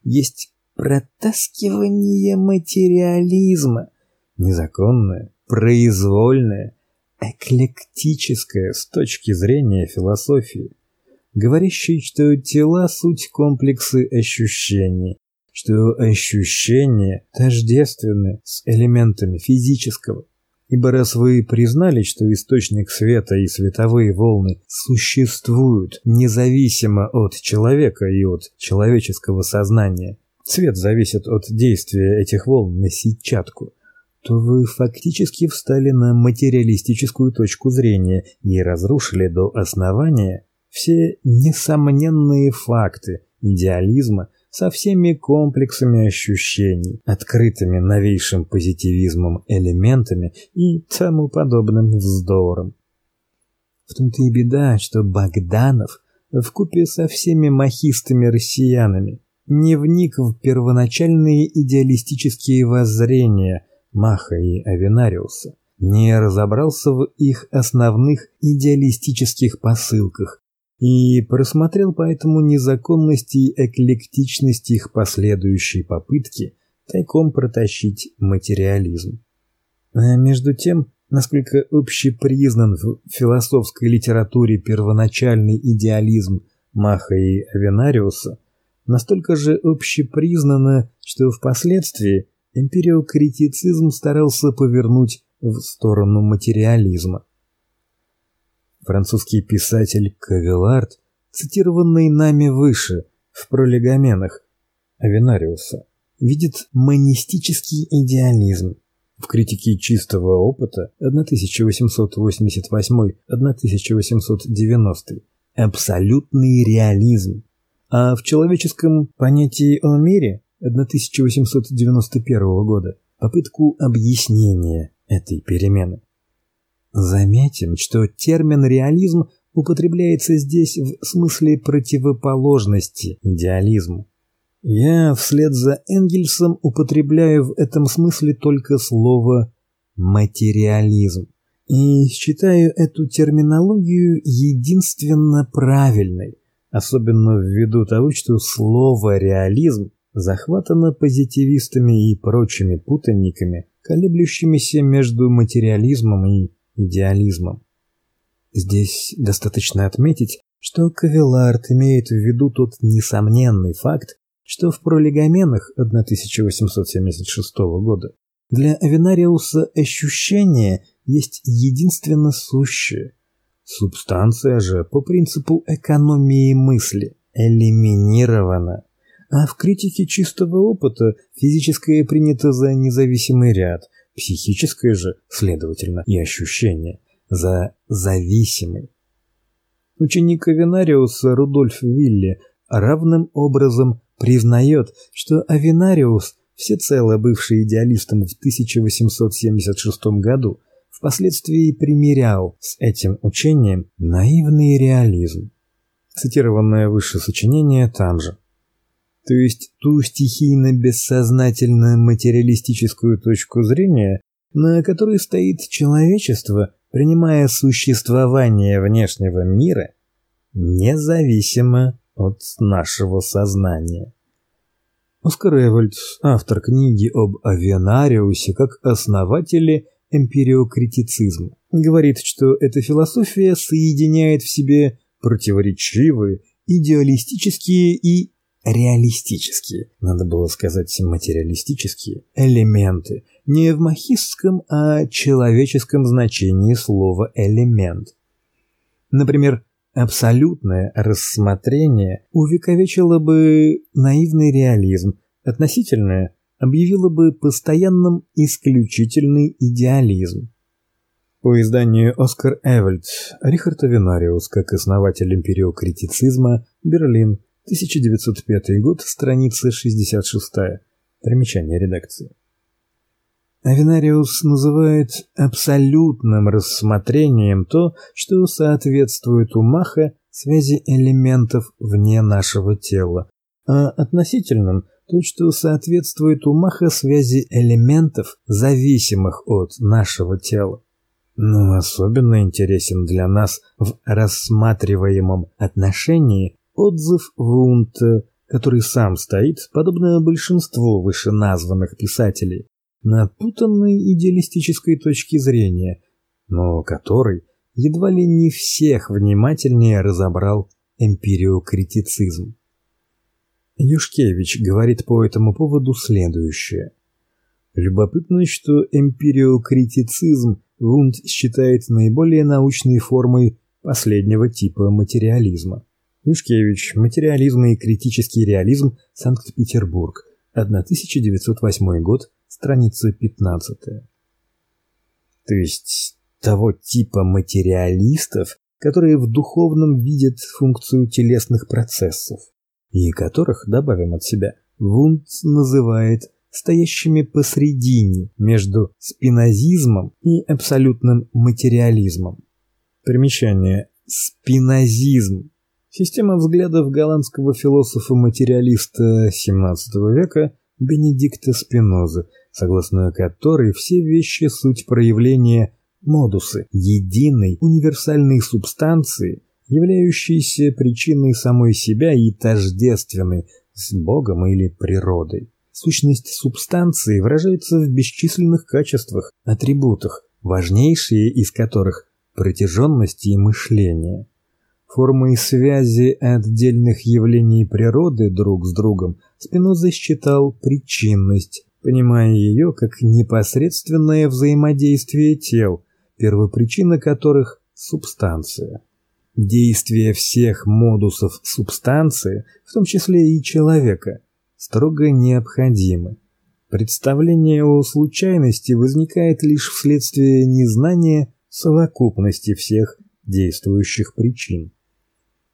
есть протаскивание материализма, незаконное, произвольное, эклектическое с точки зрения философии, говорящее, что тела суть комплексы ощущений, что ощущения тождественны с элементами физического. Ибо раз вы признали, что источник света и световые волны существуют независимо от человека и от человеческого сознания, цвет зависит от действия этих волн на сетчатку, то вы фактически встали на материалистическую точку зрения и разрушили до основания все несомненные факты идеализма со всеми комплексами ощущений, открытыми новейшим позитивизмом элементами и тому подобным вздором. В том-то и беда, что Богданов в купе со всеми махистами-россиянами не вник в первоначальные идеалистические воззрения Маха и Авенариуса, не разобрался в их основных идеалистических посылках и просмотрел поэтому незаконности и эклектичность их последующей попытки тайком протащить материализм. А между тем, насколько общепризнан в философской литературе первоначальный идеализм Маха и Авенариуса, настолько же общепризнано, что впоследствии эмпириокритицизм старался повернуть в сторону материализма. Французский писатель Кавелард, цитированный нами выше в пролегоменах Авенариуса, видит монистический идеализм в критике чистого опыта 1888-1890 абсолютный реализм, а в человеческом понятии о мире 1891 года попытку объяснения этой перемены. Заметим, что термин реализм употребляется здесь в смысле противоположности идеализму. Я вслед за Энгельсом употребляю в этом смысле только слово материализм и считаю эту терминологию единственно правильной, особенно ввиду того, что слово реализм захватано позитивистами и прочими путаниками, колеблющимися между материализмом и идеализмом. Здесь достаточно отметить, что Кавелард имеет в виду тот несомненный факт, что в пролегоменах 1876 года для Авенариуса ощущение есть единственно сущее. Субстанция же по принципу экономии мысли элиминирована, а в критике чистого опыта физическое принято за независимый ряд – психическое же, следовательно, и ощущение за зависимый. Ученик Авенариуса Рудольф Вилли равным образом признает, что Авенариус, всецело бывший идеалистом в 1876 году, впоследствии примерял с этим учением наивный реализм. Цитированное выше сочинение там же то есть ту стихийно-бессознательно материалистическую точку зрения, на которой стоит человечество, принимая существование внешнего мира независимо от нашего сознания. Оскар Эвольд, автор книги об Авенариусе как основателе эмпириокритицизма, говорит, что эта философия соединяет в себе противоречивые, идеалистические и реалистические, надо было сказать материалистические, элементы, не в махистском, а человеческом значении слова «элемент». Например, абсолютное рассмотрение увековечило бы наивный реализм, относительное объявило бы постоянным исключительный идеализм. По изданию Оскар Эвельд, Рихард Авенариус, как основатель империокритицизма, Берлин, 1905 год, страница 66. Примечание редакции. Авенариус называет абсолютным рассмотрением то, что соответствует у Маха связи элементов вне нашего тела, а относительным то, что соответствует у Маха связи элементов, зависимых от нашего тела. Но особенно интересен для нас в рассматриваемом отношении отзыв Вунта, который сам стоит, подобно большинству вышеназванных писателей, на путанной идеалистической точке зрения, но который едва ли не всех внимательнее разобрал эмпириокритицизм. Юшкевич говорит по этому поводу следующее: Любопытно, что эмпириокритицизм Вунд считает наиболее научной формой последнего типа материализма. Юшкевич. Материализм и критический реализм. Санкт-Петербург. 1908 год. Страница 15. То есть того типа материалистов, которые в духовном видят функцию телесных процессов, и которых, добавим от себя, Вунд называет стоящими посредине между спинозизмом и абсолютным материализмом. Примечание: спинозизм система взглядов голландского философа-материалиста XVII века Бенедикта Спинозы, согласно которой все вещи суть проявления модусы единой универсальной субстанции, являющейся причиной самой себя и тождественной с Богом или природой. Сущность субстанции выражается в бесчисленных качествах, атрибутах, важнейшие из которых протяженность и мышление. Формой связи отдельных явлений природы друг с другом Спиноза считал причинность, понимая ее как непосредственное взаимодействие тел, первопричина которых субстанция. Действие всех модусов субстанции, в том числе и человека, строго необходимы. Представление о случайности возникает лишь вследствие незнания совокупности всех действующих причин.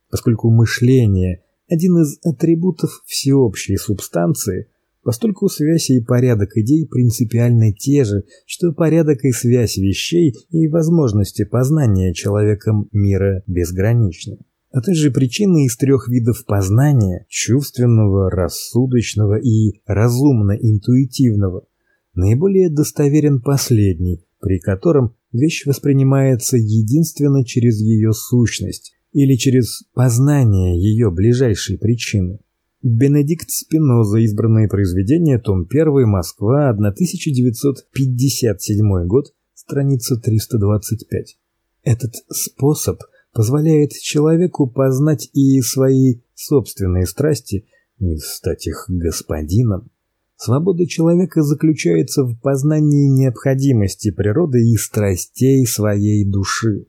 Поскольку мышление один из атрибутов всеобщей субстанции, Постольку связь и порядок идей принципиально те же, что порядок и связь вещей и возможности познания человеком мира безграничны. А той же причины из трех видов познания – чувственного, рассудочного и разумно-интуитивного – наиболее достоверен последний, при котором вещь воспринимается единственно через ее сущность или через познание ее ближайшей причины. Бенедикт Спиноза. Избранные произведения. Том 1. Москва. 1957 год. Страница 325. Этот способ позволяет человеку познать и свои собственные страсти и стать их господином. Свобода человека заключается в познании необходимости природы и страстей своей души.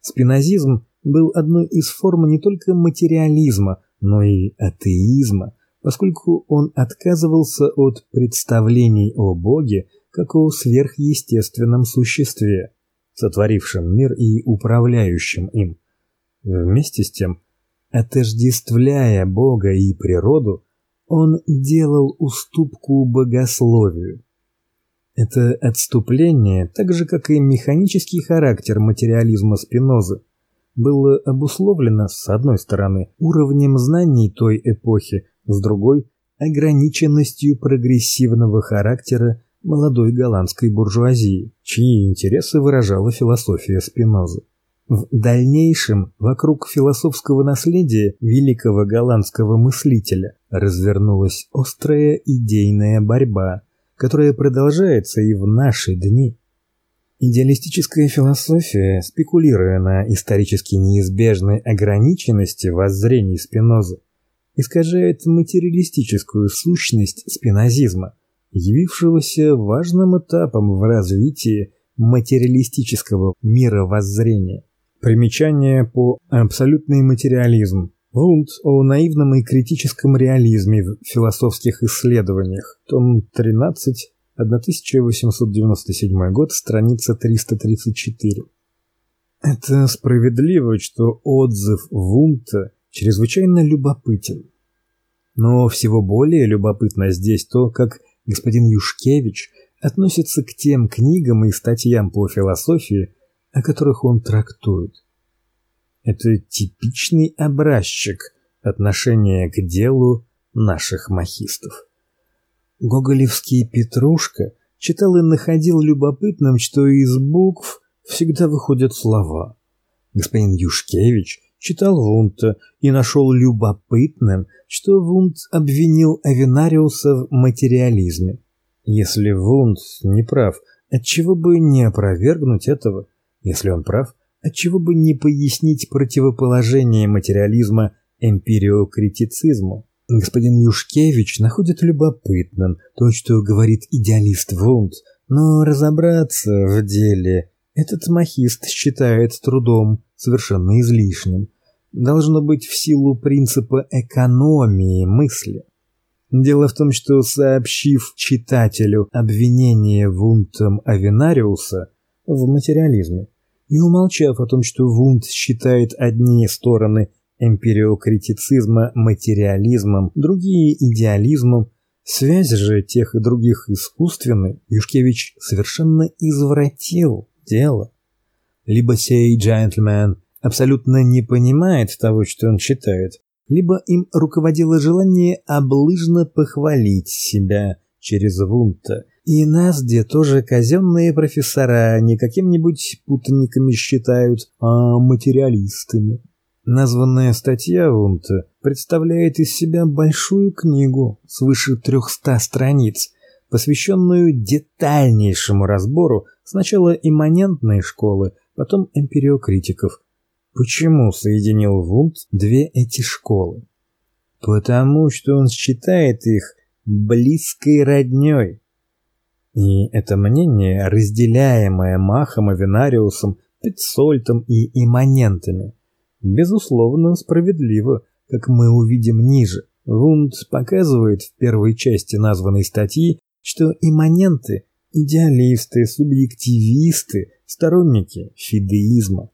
Спинозизм был одной из форм не только материализма, но и атеизма, поскольку он отказывался от представлений о Боге как о сверхъестественном существе, сотворившем мир и управляющем им. Вместе с тем, отождествляя Бога и природу, он делал уступку богословию. Это отступление, так же как и механический характер материализма Спинозы, было обусловлено с одной стороны уровнем знаний той эпохи, с другой ограниченностью прогрессивного характера молодой голландской буржуазии, чьи интересы выражала философия Спинозы. В дальнейшем вокруг философского наследия великого голландского мыслителя развернулась острая идейная борьба, которая продолжается и в наши дни. Идеалистическая философия, спекулируя на исторически неизбежной ограниченности воззрений Спинозы, искажает материалистическую сущность спинозизма, явившегося важным этапом в развитии материалистического мировоззрения. Примечание по абсолютный материализм. Вунд о наивном и критическом реализме в философских исследованиях. Том 13 1897 год, страница 334. Это справедливо, что отзыв Вунта чрезвычайно любопытен. Но всего более любопытно здесь то, как господин Юшкевич относится к тем книгам и статьям по философии, о которых он трактует. Это типичный образчик отношения к делу наших махистов. Гоголевский Петрушка читал и находил любопытным, что из букв всегда выходят слова. Господин Юшкевич читал Вунта и нашел любопытным, что Вунт обвинил Авенариуса в материализме. Если Вунт не прав, отчего бы не опровергнуть этого? Если он прав, отчего бы не пояснить противоположение материализма эмпириокритицизму? Господин Юшкевич находит любопытным то, что говорит идеалист Вунд, но разобраться в деле этот махист считает трудом совершенно излишним. Должно быть в силу принципа экономии мысли. Дело в том, что сообщив читателю обвинение Вунтом Авенариуса в материализме и умолчав о том, что Вунт считает одни стороны эмпириокритицизма материализмом, другие идеализмом, связь же тех и других искусственной, Юшкевич совершенно извратил дело. Либо сей джентльмен абсолютно не понимает того, что он читает, либо им руководило желание облыжно похвалить себя через Вунта. И нас, где тоже казенные профессора не каким-нибудь путаниками считают, а материалистами. Названная статья Вунта представляет из себя большую книгу свыше 300 страниц, посвященную детальнейшему разбору сначала имманентной школы, потом эмпириокритиков. Почему соединил Вунт две эти школы? Потому что он считает их близкой роднёй. И это мнение, разделяемое Махом, Авенариусом, Петцольтом и имманентами – безусловно, справедливо, как мы увидим ниже. Вунд показывает в первой части названной статьи, что имманенты идеалисты, субъективисты, сторонники фидеизма.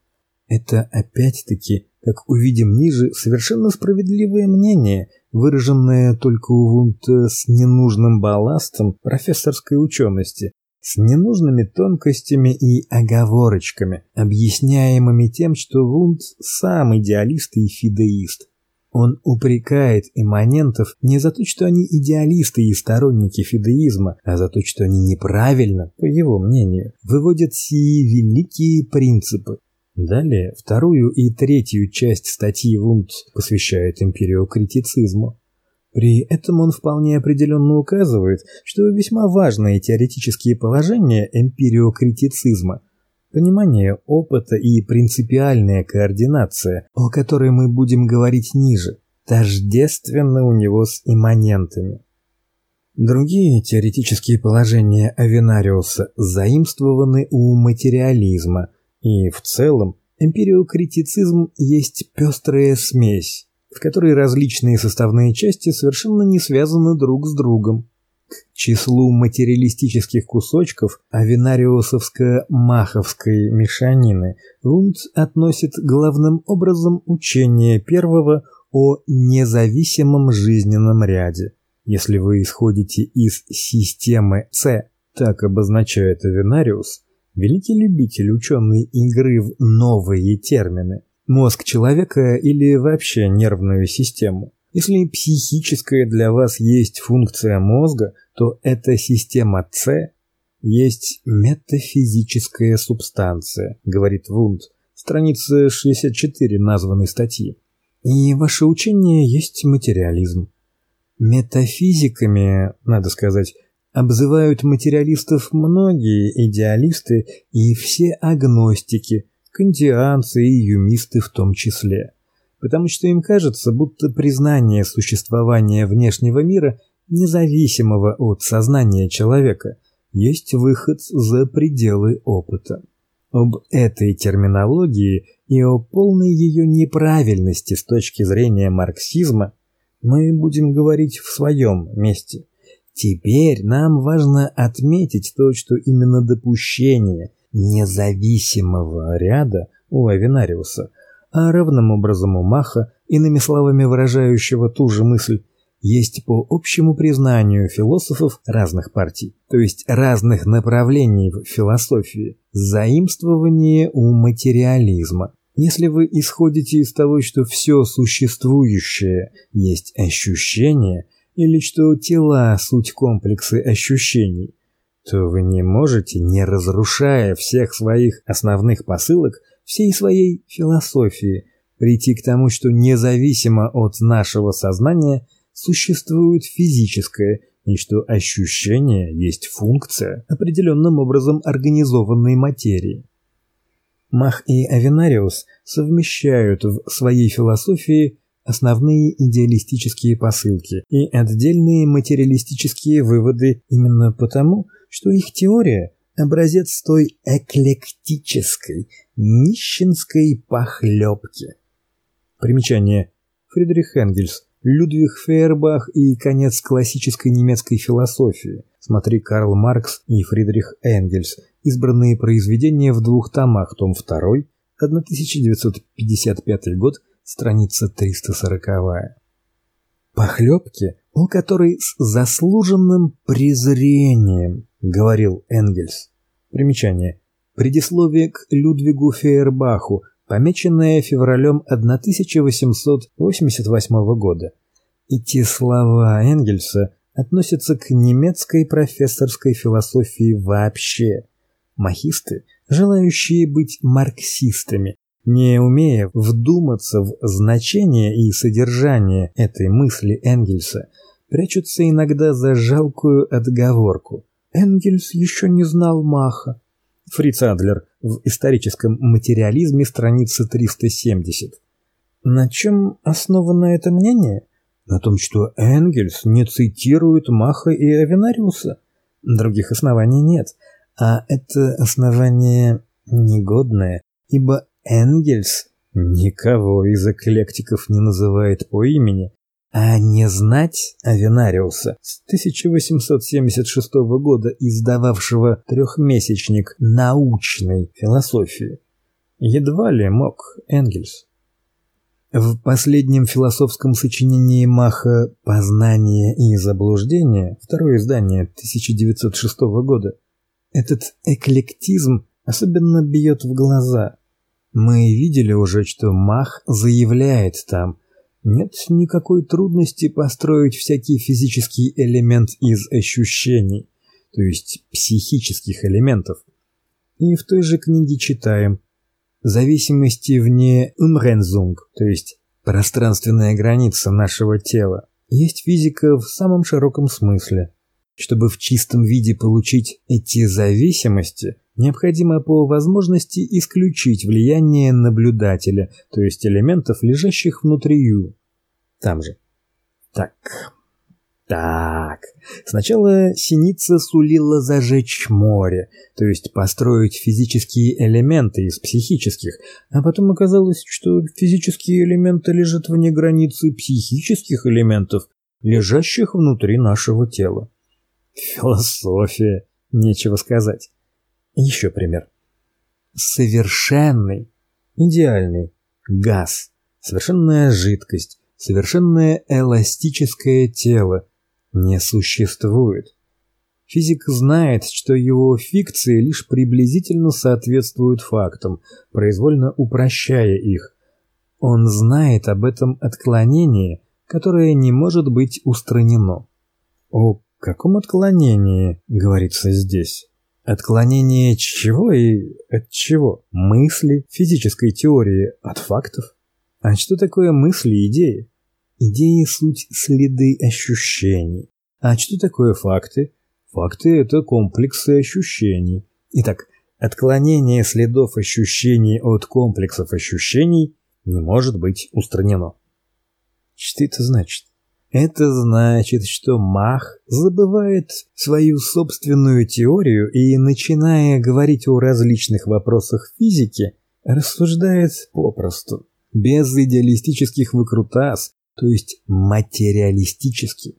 Это опять-таки, как увидим ниже, совершенно справедливое мнение, выраженное только у Вунта с ненужным балластом профессорской учености, с ненужными тонкостями и оговорочками, объясняемыми тем, что Вунд сам идеалист и фидеист. Он упрекает имманентов не за то, что они идеалисты и сторонники фидеизма, а за то, что они неправильно, по его мнению, выводят сии великие принципы. Далее, вторую и третью часть статьи Вунд посвящает империокритицизму. При этом он вполне определенно указывает, что весьма важные теоретические положения эмпириокритицизма понимание опыта и принципиальная координация, о которой мы будем говорить ниже, тождественны у него с имманентами. Другие теоретические положения Авенариуса заимствованы у материализма, и в целом эмпириокритицизм есть пестрая смесь в которой различные составные части совершенно не связаны друг с другом. К числу материалистических кусочков авинариусовско-маховской мешанины Вунд относит главным образом учение первого о независимом жизненном ряде. Если вы исходите из системы С, так обозначает Авинариус, великий любитель ученой игры в новые термины, мозг человека или вообще нервную систему. Если психическая для вас есть функция мозга, то эта система С есть метафизическая субстанция, говорит Вунд, страница 64 названной статьи. И ваше учение есть материализм. Метафизиками, надо сказать, обзывают материалистов многие идеалисты и все агностики – кантианцы и юмисты в том числе, потому что им кажется, будто признание существования внешнего мира, независимого от сознания человека, есть выход за пределы опыта. Об этой терминологии и о полной ее неправильности с точки зрения марксизма мы будем говорить в своем месте. Теперь нам важно отметить то, что именно допущение независимого ряда у Авинариуса, а равным образом у Маха, иными словами выражающего ту же мысль, есть по общему признанию философов разных партий, то есть разных направлений в философии, заимствование у материализма. Если вы исходите из того, что все существующее есть ощущение, или что тела суть комплексы ощущений, то вы не можете, не разрушая всех своих основных посылок, всей своей философии, прийти к тому, что независимо от нашего сознания существует физическое, и что ощущение есть функция определенным образом организованной материи. Мах и Авенариус совмещают в своей философии основные идеалистические посылки и отдельные материалистические выводы именно потому, что их теория образец той эклектической, нищенской похлебки. Примечание. Фридрих Энгельс. Людвиг Фейербах и конец классической немецкой философии. Смотри Карл Маркс и Фридрих Энгельс. Избранные произведения в двух томах. Том 2. 1955 год. Страница 340. Похлебки, о которой с заслуженным презрением говорил Энгельс. Примечание. Предисловие к Людвигу Фейербаху, помеченное февралем 1888 года. Эти слова Энгельса относятся к немецкой профессорской философии вообще. Махисты, желающие быть марксистами, не умея вдуматься в значение и содержание этой мысли Энгельса, прячутся иногда за жалкую отговорку. Энгельс еще не знал Маха. Фриц Адлер в историческом материализме, страница 370. На чем основано это мнение? На том, что Энгельс не цитирует Маха и Авенариуса. Других оснований нет. А это основание негодное, ибо Энгельс никого из эклектиков не называет по имени, а не знать Авенариуса с 1876 года издававшего трехмесячник научной философии едва ли мог Энгельс. В последнем философском сочинении Маха «Познание и заблуждение», второе издание 1906 года, этот эклектизм особенно бьет в глаза. Мы видели уже, что Мах заявляет там – нет никакой трудности построить всякий физический элемент из ощущений, то есть психических элементов. И в той же книге читаем зависимости вне Umrenzung, то есть пространственная граница нашего тела. Есть физика в самом широком смысле. Чтобы в чистом виде получить эти зависимости, необходимо по возможности исключить влияние наблюдателя, то есть элементов, лежащих внутри ю. Там же. Так. Так. Сначала Синица сулила зажечь море, то есть построить физические элементы из психических, а потом оказалось, что физические элементы лежат вне границы психических элементов, лежащих внутри нашего тела. Философия, нечего сказать. Еще пример. Совершенный, идеальный газ, совершенная жидкость, совершенное эластическое тело не существует. Физик знает, что его фикции лишь приблизительно соответствуют фактам, произвольно упрощая их. Он знает об этом отклонении, которое не может быть устранено. О каком отклонении говорится здесь? Отклонение чего и от чего? Мысли, физической теории от фактов? А что такое мысли и идеи? Идеи – суть следы ощущений. А что такое факты? Факты – это комплексы ощущений. Итак, отклонение следов ощущений от комплексов ощущений не может быть устранено. Что это значит? Это значит, что Мах забывает свою собственную теорию и, начиная говорить о различных вопросах физики, рассуждает попросту, без идеалистических выкрутас, то есть материалистически.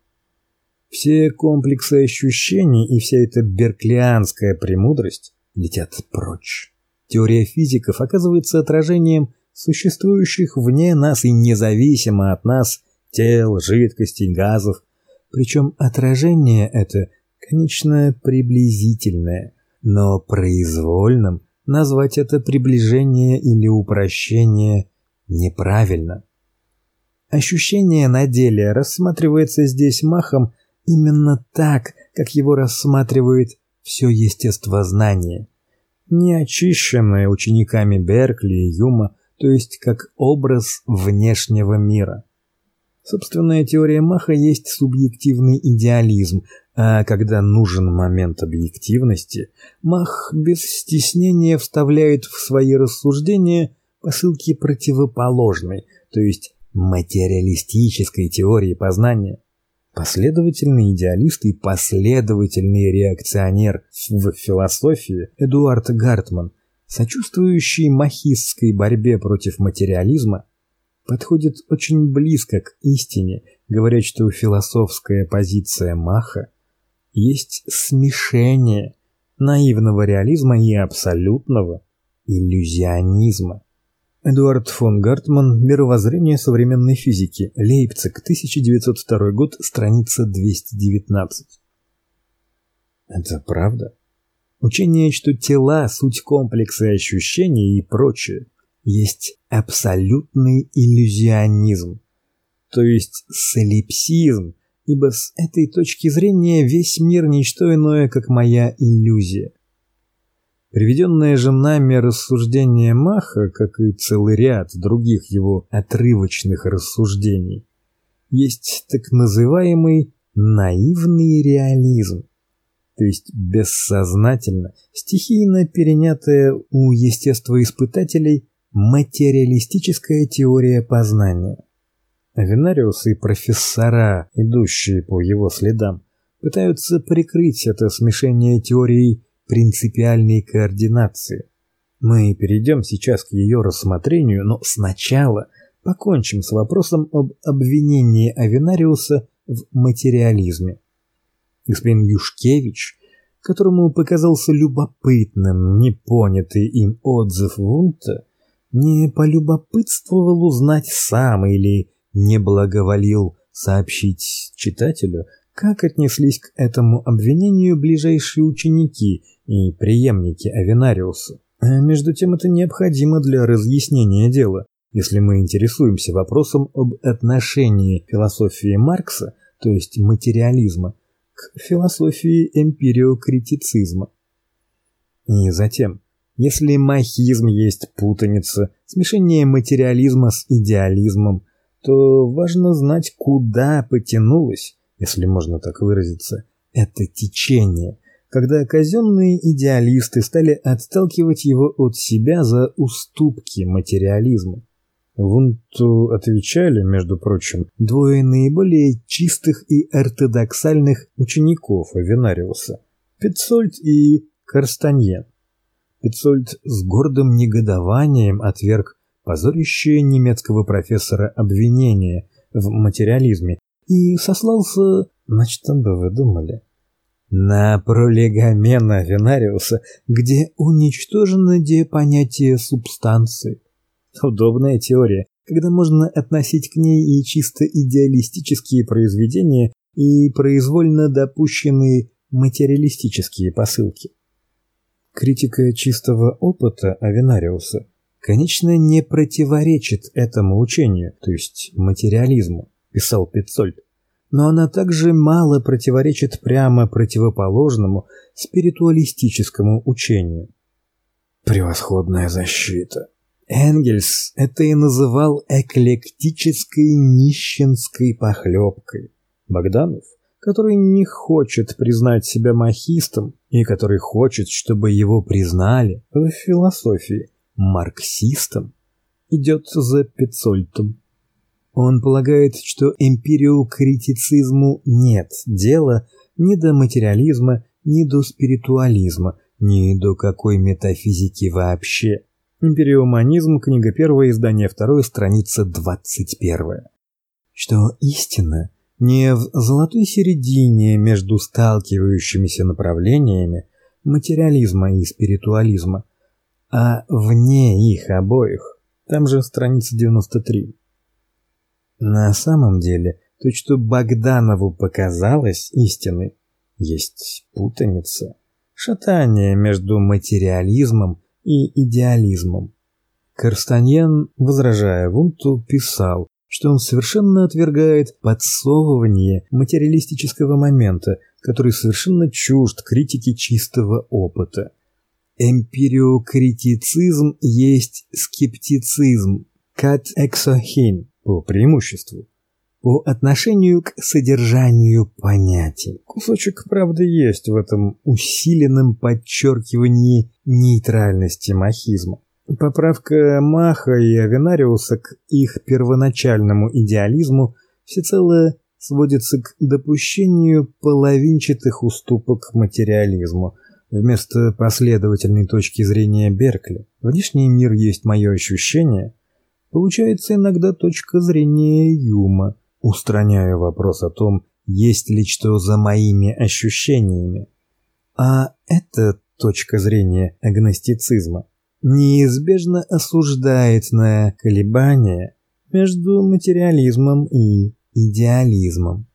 Все комплексы ощущений и вся эта берклианская премудрость летят прочь. Теория физиков оказывается отражением существующих вне нас и независимо от нас тел, жидкостей, газов. Причем отражение это, конечно, приблизительное, но произвольным назвать это приближение или упрощение неправильно. Ощущение на деле рассматривается здесь махом именно так, как его рассматривает все естествознание, не очищенное учениками Беркли и Юма, то есть как образ внешнего мира. Собственная теория Маха есть субъективный идеализм, а когда нужен момент объективности, Мах без стеснения вставляет в свои рассуждения посылки противоположной, то есть материалистической теории познания. Последовательный идеалист и последовательный реакционер в философии Эдуард Гартман, сочувствующий махистской борьбе против материализма, подходит очень близко к истине, говоря, что философская позиция Маха есть смешение наивного реализма и абсолютного иллюзионизма. Эдуард фон Гартман «Мировоззрение современной физики», Лейпциг, 1902 год, страница 219. Это правда? Учение, что тела – суть комплексы ощущений и прочее, есть абсолютный иллюзионизм, то есть солипсизм, ибо с этой точки зрения весь мир – ничто иное, как моя иллюзия. Приведенное же нами рассуждение Маха, как и целый ряд других его отрывочных рассуждений, есть так называемый наивный реализм, то есть бессознательно, стихийно перенятая у естествоиспытателей материалистическая теория познания. Авенариусы и профессора, идущие по его следам, пытаются прикрыть это смешение теорий принципиальной координации. Мы перейдем сейчас к ее рассмотрению, но сначала покончим с вопросом об обвинении Авенариуса в материализме. Господин Юшкевич, которому показался любопытным непонятый им отзыв Вунта, не полюбопытствовал узнать сам или не благоволил сообщить читателю, как отнеслись к этому обвинению ближайшие ученики и преемники Авенариуса. А между тем это необходимо для разъяснения дела. Если мы интересуемся вопросом об отношении философии Маркса, то есть материализма, к философии эмпириокритицизма. И затем, если махизм есть путаница, смешение материализма с идеализмом, то важно знать, куда потянулось, если можно так выразиться, это течение – когда казенные идеалисты стали отталкивать его от себя за уступки материализму. Вунту отвечали, между прочим, двое наиболее чистых и ортодоксальных учеников Авенариуса – Петцольд и Карстаньен. Петцольд с гордым негодованием отверг позорящее немецкого профессора обвинение в материализме и сослался, значит, там бы вы думали, на пролегомена Венариуса, где уничтожено де понятие субстанции. Удобная теория, когда можно относить к ней и чисто идеалистические произведения, и произвольно допущенные материалистические посылки. Критика чистого опыта Авенариуса, конечно, не противоречит этому учению, то есть материализму, писал Петцольд но она также мало противоречит прямо противоположному спиритуалистическому учению. Превосходная защита. Энгельс это и называл эклектической нищенской похлебкой. Богданов, который не хочет признать себя махистом и который хочет, чтобы его признали в философии марксистом, идет за Пецольтом. Он полагает, что эмпириокритицизму нет дела ни до материализма, ни до спиритуализма, ни до какой метафизики вообще. Эмпириоманизм, книга 1, издание 2, страница 21. Что истина не в золотой середине между сталкивающимися направлениями материализма и спиритуализма, а вне их обоих. Там же страница 93. На самом деле, то, что Богданову показалось истиной, есть путаница, шатание между материализмом и идеализмом. Карстаньен, возражая Вунту, писал, что он совершенно отвергает подсовывание материалистического момента, который совершенно чужд критике чистого опыта. Эмпириокритицизм есть скептицизм, кат эксохин по преимуществу по отношению к содержанию понятий. Кусочек правды есть в этом усиленном подчеркивании нейтральности махизма. Поправка Маха и Авенариуса к их первоначальному идеализму всецело сводится к допущению половинчатых уступок материализму вместо последовательной точки зрения Беркли. Внешний мир есть мое ощущение. Получается иногда точка зрения Юма – устраняя вопрос о том, есть ли что за моими ощущениями. А эта точка зрения агностицизма неизбежно осуждает на колебания между материализмом и идеализмом.